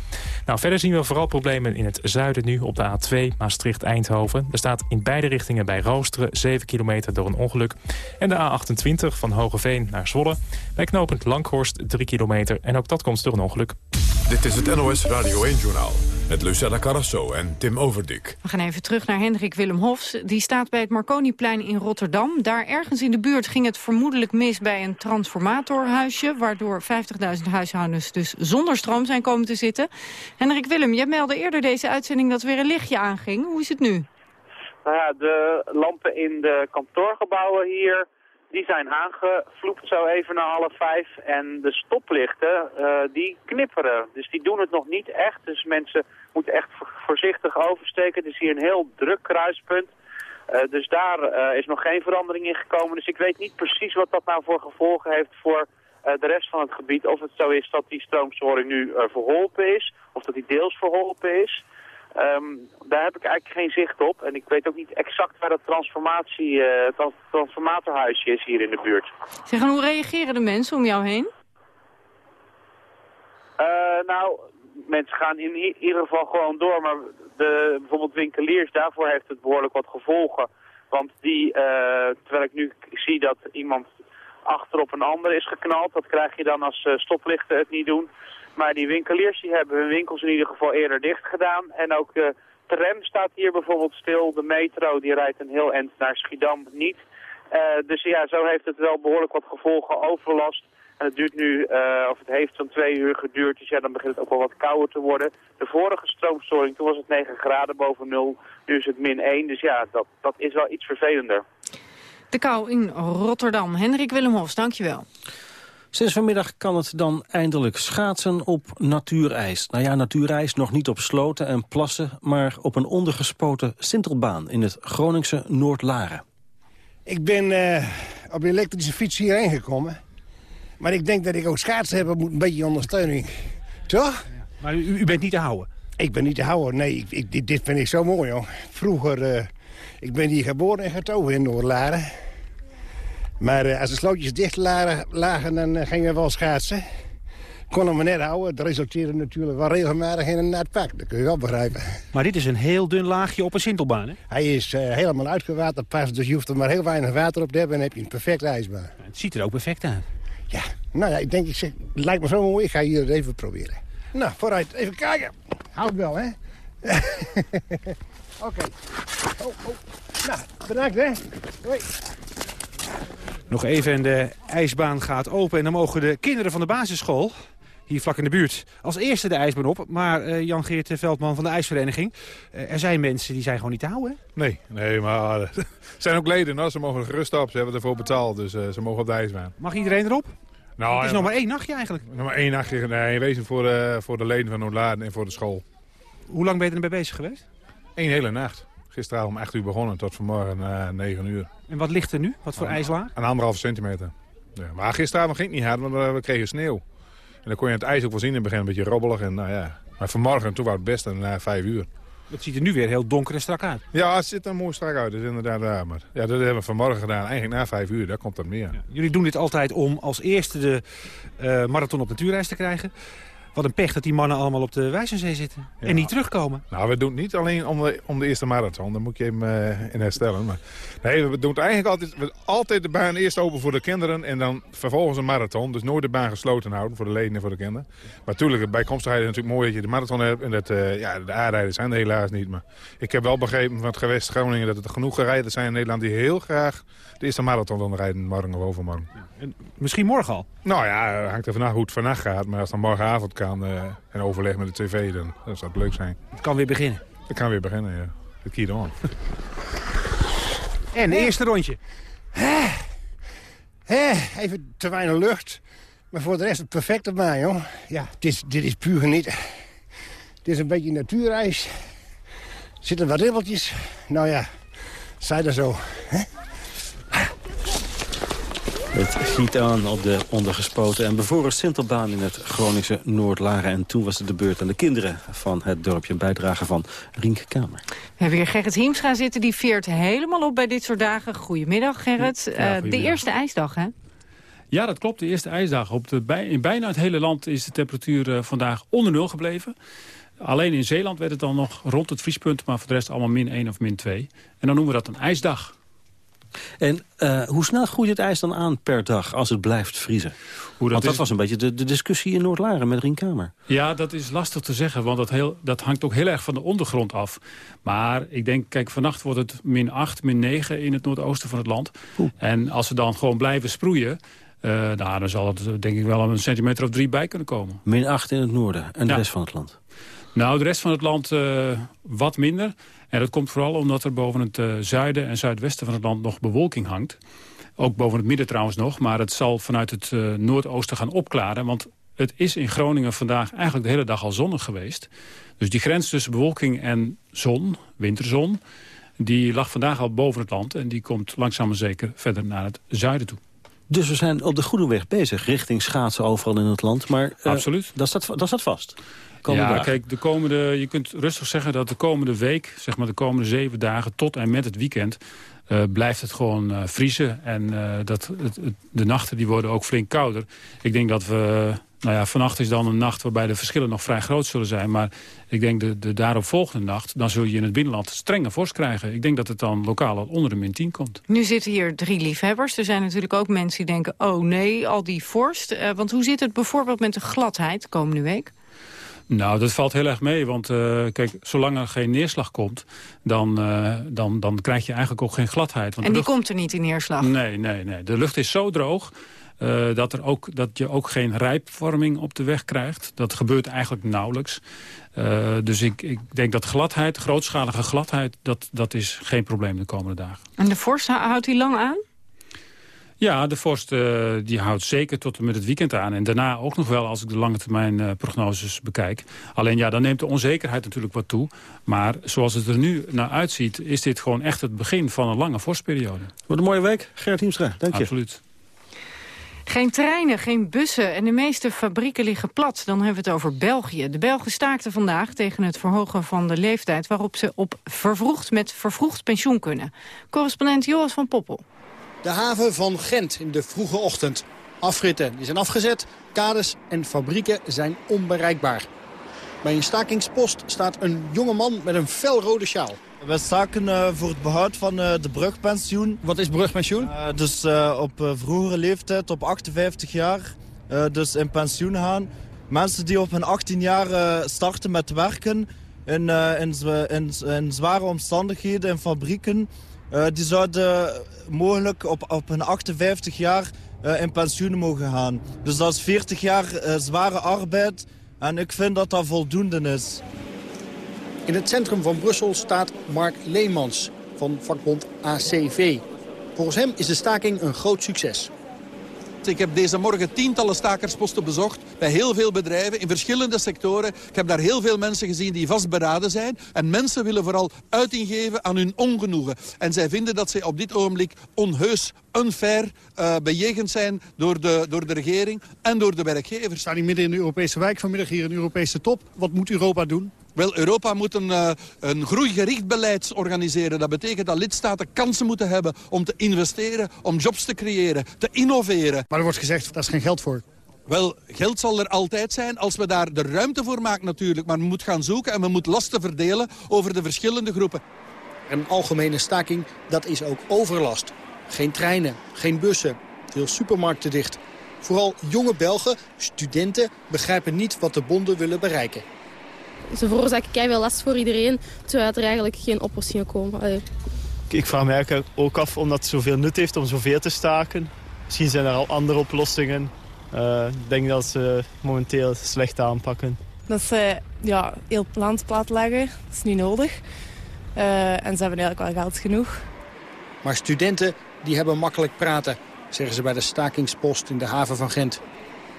Nou, verder zien we vooral problemen in het zuiden nu op de A2 Maastricht-Eindhoven. Er staat in beide richtingen bij Roosteren 7 kilometer door een ongeluk. En de A28 van Hogeveen naar Zwolle. Bij knooppunt Langhorst 3 kilometer. En ook dat komt door een ongeluk. Dit is het NOS Radio 1-journaal. Met Lucella Carrasso en Tim Overdik. We gaan even terug naar Hendrik Willem Hofs. Die staat bij het Marconiplein in Rotterdam. Daar ergens in de buurt ging het vermoedelijk mis bij een transformatorhuisje... waardoor 50.000 huishoudens dus zonder stroom zijn komen te zitten. Hendrik Willem, jij meldde eerder deze uitzending dat weer een lichtje aanging. Hoe is het nu? Nou ja, de lampen in de kantoorgebouwen hier die zijn aangevloept zo even na half vijf. En de stoplichten, uh, die knipperen. Dus die doen het nog niet echt. Dus mensen moeten echt voorzichtig oversteken. Het is hier een heel druk kruispunt. Uh, dus daar uh, is nog geen verandering in gekomen. Dus ik weet niet precies wat dat nou voor gevolgen heeft voor de rest van het gebied. Of het zo is dat die stroomstoring nu verholpen is. Of dat die deels verholpen is. Um, daar heb ik eigenlijk geen zicht op. En ik weet ook niet exact waar dat transformatie, uh, transformatorhuisje is hier in de buurt. Zeg, en hoe reageren de mensen om jou heen? Uh, nou, mensen gaan in ieder geval gewoon door. Maar de, bijvoorbeeld winkeliers, daarvoor heeft het behoorlijk wat gevolgen. Want die, uh, terwijl ik nu zie dat iemand achterop een ander is geknald, dat krijg je dan als stoplichten het niet doen. Maar die winkeliers die hebben hun winkels in ieder geval eerder dicht gedaan. En ook de tram staat hier bijvoorbeeld stil. De metro die rijdt een heel eind naar Schiedam niet. Uh, dus ja, zo heeft het wel behoorlijk wat gevolgen overlast. En het duurt nu, uh, of het heeft zo'n twee uur geduurd, dus ja, dan begint het ook wel wat kouder te worden. De vorige stroomstoring, toen was het 9 graden boven nul, nu is het min 1. Dus ja, dat, dat is wel iets vervelender. De kou in Rotterdam. Hendrik Willemhofs, dankjewel. Sinds vanmiddag kan het dan eindelijk schaatsen op natuurijs. Nou ja, natuurijs nog niet op sloten en plassen... maar op een ondergespoten sintelbaan in het Groningse Noordlaren. Ik ben uh, op een elektrische fiets hierheen gekomen. Maar ik denk dat ik ook schaatsen heb, moet een beetje ondersteuning. Toch? Ja, maar u, u, bent niet te houden? Ik ben niet te houden, nee. Ik, ik, dit, dit, vind ik zo mooi, joh. Vroeger, uh, ik ben hier geboren en getogen in Noordlaren. Maar uh, als de slootjes dicht lagen, dan uh, gingen we wel schaatsen. Kon hem net houden. Het resulteerde natuurlijk wel regelmatig in een nat pak. Dat kun je wel begrijpen. Maar dit is een heel dun laagje op een sintelbaan, hè? Hij is uh, helemaal uitgewaterpast, dus je hoeft er maar heel weinig water op te hebben... en heb je een perfecte ijsbaan. Het ziet er ook perfect uit. Ja, nou ja, ik denk, ik zeg, het lijkt me zo mooi. Ik ga hier even proberen. Nou, vooruit. Even kijken. Houd wel, hè? Oké. Okay. Oh, oh. Nou, bedankt, hè. Hoi. Nog even en de ijsbaan gaat open en dan mogen de kinderen van de basisschool hier vlak in de buurt. Als eerste de ijsbaan op, maar uh, Jan-Geert Veldman van de ijsvereniging... Uh, er zijn mensen die zijn gewoon niet te houden, Nee, nee, maar er zijn ook leden, nou, ze mogen er gerust op. Ze hebben ervoor betaald, dus uh, ze mogen op de ijsbaan. Mag iedereen erop? Nou, het is nog maar één nachtje eigenlijk. Nog maar één nachtje, nee, wezen voor, voor de leden van Noordladen en voor de school. Hoe lang ben je er mee bezig geweest? Eén hele nacht. Gisteravond om 8 uur begonnen tot vanmorgen uh, 9 uur. En wat ligt er nu? Wat voor ijslaag? Een anderhalve centimeter. Ja, maar gisteravond ging het niet hard, want we kregen sneeuw. En dan kon je het ijs ook wel zien in het begin, een beetje robbelig. En, nou ja. Maar vanmorgen, toen was het best na 5 uur. Het ziet er nu weer heel donker en strak uit. Ja, het ziet er mooi strak uit. Dus inderdaad daar. Maar ja, dat hebben we vanmorgen gedaan. Eigenlijk na 5 uur, daar komt dat meer. Ja. Jullie doen dit altijd om als eerste de uh, marathon op natuurreis te krijgen. Wat een pech dat die mannen allemaal op de Wijzenzee zitten. Ja. En niet terugkomen. Nou, we doen het niet alleen om de, om de eerste marathon. Dan moet je hem uh, in herstellen. Maar, nee, we doen het eigenlijk altijd, we, altijd de baan eerst open voor de kinderen. En dan vervolgens een marathon. Dus nooit de baan gesloten houden voor de leden en voor de kinderen. Maar natuurlijk, bijkomstigheid is natuurlijk mooi dat je de marathon hebt. En dat, uh, ja, de aanrijders zijn er helaas niet. Maar ik heb wel begrepen van het gewest Groningen dat er genoeg rijders zijn in Nederland... die heel graag de eerste marathon willen rijden morgen of overmorgen. Ja. En misschien morgen al? Nou ja, hangt er vanaf hoe het vannacht gaat. Maar als dan morgenavond uh, en overleg met de tv, dan, dan zou het leuk zijn. Het kan weer beginnen? Het kan weer beginnen, ja. Het keep on. en, eerste rondje. Even te weinig lucht. Maar voor de rest het perfecte baan, joh. Ja, dit is, dit is puur genieten. Dit is een beetje natuurijs. Er zitten wat ribbeltjes. Nou ja, zij er zo. Hè? Het giet aan op de ondergespoten en bevoren Sintelbaan in het Groningse Noordlaren. En toen was het de beurt aan de kinderen van het dorpje. Een bijdrage van Rienk Kamer. We hebben hier Gerrit Hiemstra zitten, die veert helemaal op bij dit soort dagen. Goedemiddag Gerrit. Ja, uh, de eerste ijsdag hè? Ja, dat klopt. De eerste ijsdag. Op de, bij, in bijna het hele land is de temperatuur uh, vandaag onder nul gebleven. Alleen in Zeeland werd het dan nog rond het vriespunt, maar voor de rest allemaal min 1 of min 2. En dan noemen we dat een ijsdag. En uh, hoe snel groeit het ijs dan aan per dag als het blijft vriezen? Hoe dat want dat is... was een beetje de, de discussie in Noordlaren met Rienkamer. Ja, dat is lastig te zeggen, want dat, heel, dat hangt ook heel erg van de ondergrond af. Maar ik denk, kijk, vannacht wordt het min 8, min 9 in het noordoosten van het land. Oeh. En als ze dan gewoon blijven sproeien... Uh, nou, dan zal het denk ik wel een centimeter of drie bij kunnen komen. Min 8 in het noorden en de ja. rest van het land? Nou, de rest van het land uh, wat minder. En dat komt vooral omdat er boven het uh, zuiden en zuidwesten van het land nog bewolking hangt. Ook boven het midden trouwens nog. Maar het zal vanuit het uh, noordoosten gaan opklaren. Want het is in Groningen vandaag eigenlijk de hele dag al zonnig geweest. Dus die grens tussen bewolking en zon, winterzon... die lag vandaag al boven het land. En die komt langzaam maar zeker verder naar het zuiden toe. Dus we zijn op de goede weg bezig, richting schaatsen overal in het land. Maar Absoluut. Dat staat, dat staat vast. Ja, kijk, de komende, je kunt rustig zeggen dat de komende week, zeg maar de komende zeven dagen tot en met het weekend, uh, blijft het gewoon uh, vriezen. En uh, dat, het, het, de nachten die worden ook flink kouder. Ik denk dat we... Nou ja, vannacht is dan een nacht waarbij de verschillen nog vrij groot zullen zijn. Maar ik denk de, de daaropvolgende nacht... dan zul je in het binnenland strenge vorst krijgen. Ik denk dat het dan lokaal al onder de min 10 komt. Nu zitten hier drie liefhebbers. Er zijn natuurlijk ook mensen die denken... oh nee, al die vorst. Uh, want hoe zit het bijvoorbeeld met de gladheid komende week? Nou, dat valt heel erg mee, want uh, kijk, zolang er geen neerslag komt... Dan, uh, dan, dan krijg je eigenlijk ook geen gladheid. Want en die lucht... komt er niet in neerslag? Nee, nee, nee. De lucht is zo droog uh, dat, er ook, dat je ook geen rijpvorming op de weg krijgt. Dat gebeurt eigenlijk nauwelijks. Uh, dus ik, ik denk dat gladheid, grootschalige gladheid... Dat, dat is geen probleem de komende dagen. En de vorst, houdt hij lang aan? Ja, de vorst uh, die houdt zeker tot en met het weekend aan. En daarna ook nog wel als ik de lange termijn uh, prognoses bekijk. Alleen ja, dan neemt de onzekerheid natuurlijk wat toe. Maar zoals het er nu naar uitziet... is dit gewoon echt het begin van een lange vorstperiode. Wat een mooie week. Gerrit Hiemstra, dank je. Absoluut. Geen treinen, geen bussen en de meeste fabrieken liggen plat. Dan hebben we het over België. De Belgen staakten vandaag tegen het verhogen van de leeftijd... waarop ze op vervroegd met vervroegd pensioen kunnen. Correspondent Joris van Poppel. De haven van Gent in de vroege ochtend. Afritten die zijn afgezet, kades en fabrieken zijn onbereikbaar. Bij een stakingspost staat een jonge man met een felrode sjaal. We staken uh, voor het behoud van uh, de brugpensioen. Wat is brugpensioen? Uh, dus op vroegere leeftijd, op 58 jaar, dus in pensioen gaan. Mensen die op hun 18 jaar starten met werken in, in, in, in, zware omstandigheden in fabrieken... die zouden mogelijk op, op hun 58 jaar in pensioen mogen gaan. Dus dat is 40 jaar zware arbeid en ik vind dat dat voldoende is. In het centrum van Brussel staat Mark Leemans van vakbond ACV. Volgens hem is de staking een groot succes. Ik heb deze morgen tientallen stakersposten bezocht bij heel veel bedrijven in verschillende sectoren. Ik heb daar heel veel mensen gezien die vastberaden zijn. En mensen willen vooral uiting geven aan hun ongenoegen. En zij vinden dat zij op dit ogenblik onheus, unfair uh, bejegend zijn door de, door de regering en door de werkgevers. We staan hier midden in de Europese wijk, vanmiddag hier een Europese top. Wat moet Europa doen? Wel, Europa moet een, uh, een groeigericht beleid organiseren. Dat betekent dat lidstaten kansen moeten hebben om te investeren, om jobs te creëren, te innoveren. Maar er wordt gezegd, daar is geen geld voor. Wel, geld zal er altijd zijn als we daar de ruimte voor maken natuurlijk. Maar we moeten gaan zoeken en we moeten lasten verdelen over de verschillende groepen. Een algemene staking, dat is ook overlast. Geen treinen, geen bussen, veel supermarkten dicht. Vooral jonge Belgen, studenten, begrijpen niet wat de bonden willen bereiken. Ze veroorzaken veel last voor iedereen, terwijl er eigenlijk geen oplossingen komen. Allee. Ik vraag me eigenlijk ook af omdat het zoveel nut heeft om zoveel te staken. Misschien zijn er al andere oplossingen. Uh, ik denk dat ze momenteel slecht aanpakken. Dat ze ja, heel land plat leggen, dat is niet nodig. Uh, en ze hebben eigenlijk wel geld genoeg. Maar studenten die hebben makkelijk praten, zeggen ze bij de stakingspost in de haven van Gent.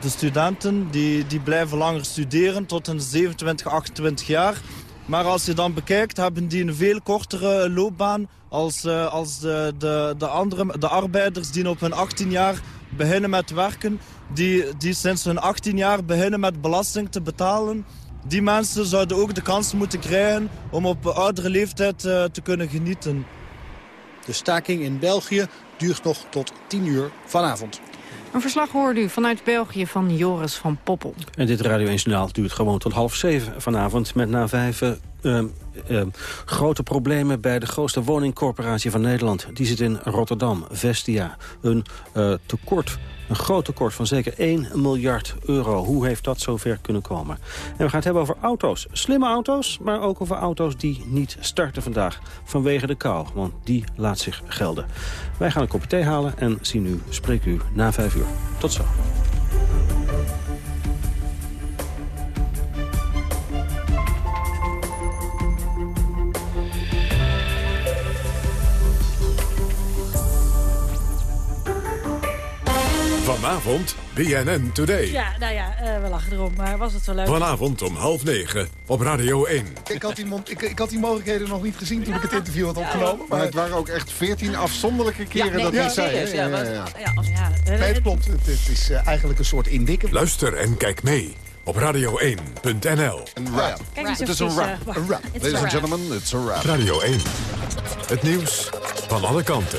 De studenten die, die blijven langer studeren tot hun 27, 28 jaar. Maar als je dan bekijkt, hebben die een veel kortere loopbaan als, uh, als de, de, de, andere, de arbeiders die op hun 18 jaar beginnen met werken. Die, die sinds hun 18 jaar beginnen met belasting te betalen. Die mensen zouden ook de kans moeten krijgen om op oudere leeftijd uh, te kunnen genieten. De staking in België duurt nog tot 10 uur vanavond. Een verslag hoorde u vanuit België van Joris van Poppel. En dit Radio 1 Journaal duurt gewoon tot half zeven vanavond... met na vijf uh, grote problemen bij de grootste woningcorporatie van Nederland. Die zit in Rotterdam, Vestia. Een uh, tekort een groot tekort van zeker 1 miljard euro. Hoe heeft dat zover kunnen komen? En we gaan het hebben over auto's. Slimme auto's, maar ook over auto's die niet starten vandaag. Vanwege de kou, want die laat zich gelden. Wij gaan een kopje thee halen en zien u, spreken u na 5 uur. Tot zo. Vanavond BNN Today. Ja, nou ja, uh, we lachen erom, maar was het wel leuk. Vanavond om half negen op Radio 1. Ik had die, ik, ik, had die mogelijkheden nog niet gezien toen ik het interview had opgenomen. Maar, het waren ook echt veertien afzonderlijke keren dat hij zei. Ja, ja, ja, ja. het klopt. Het, het is uh, eigenlijk een soort indikken. Luister en kijk mee op radio1.nl. Een rap. Het is een rap. Uh, een rap. Ladies and gentlemen, it's a rap. Radio 1. Het nieuws van alle kanten.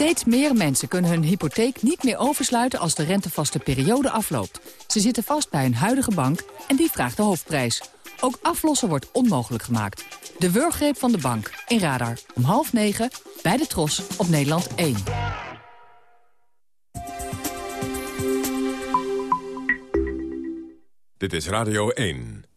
Steeds meer mensen kunnen hun hypotheek niet meer oversluiten als de rentevaste periode afloopt. Ze zitten vast bij hun huidige bank en die vraagt de hoofdprijs. Ook aflossen wordt onmogelijk gemaakt. De wurggreep van de bank in Radar. Om half negen bij de Tros op Nederland 1. Dit is Radio 1.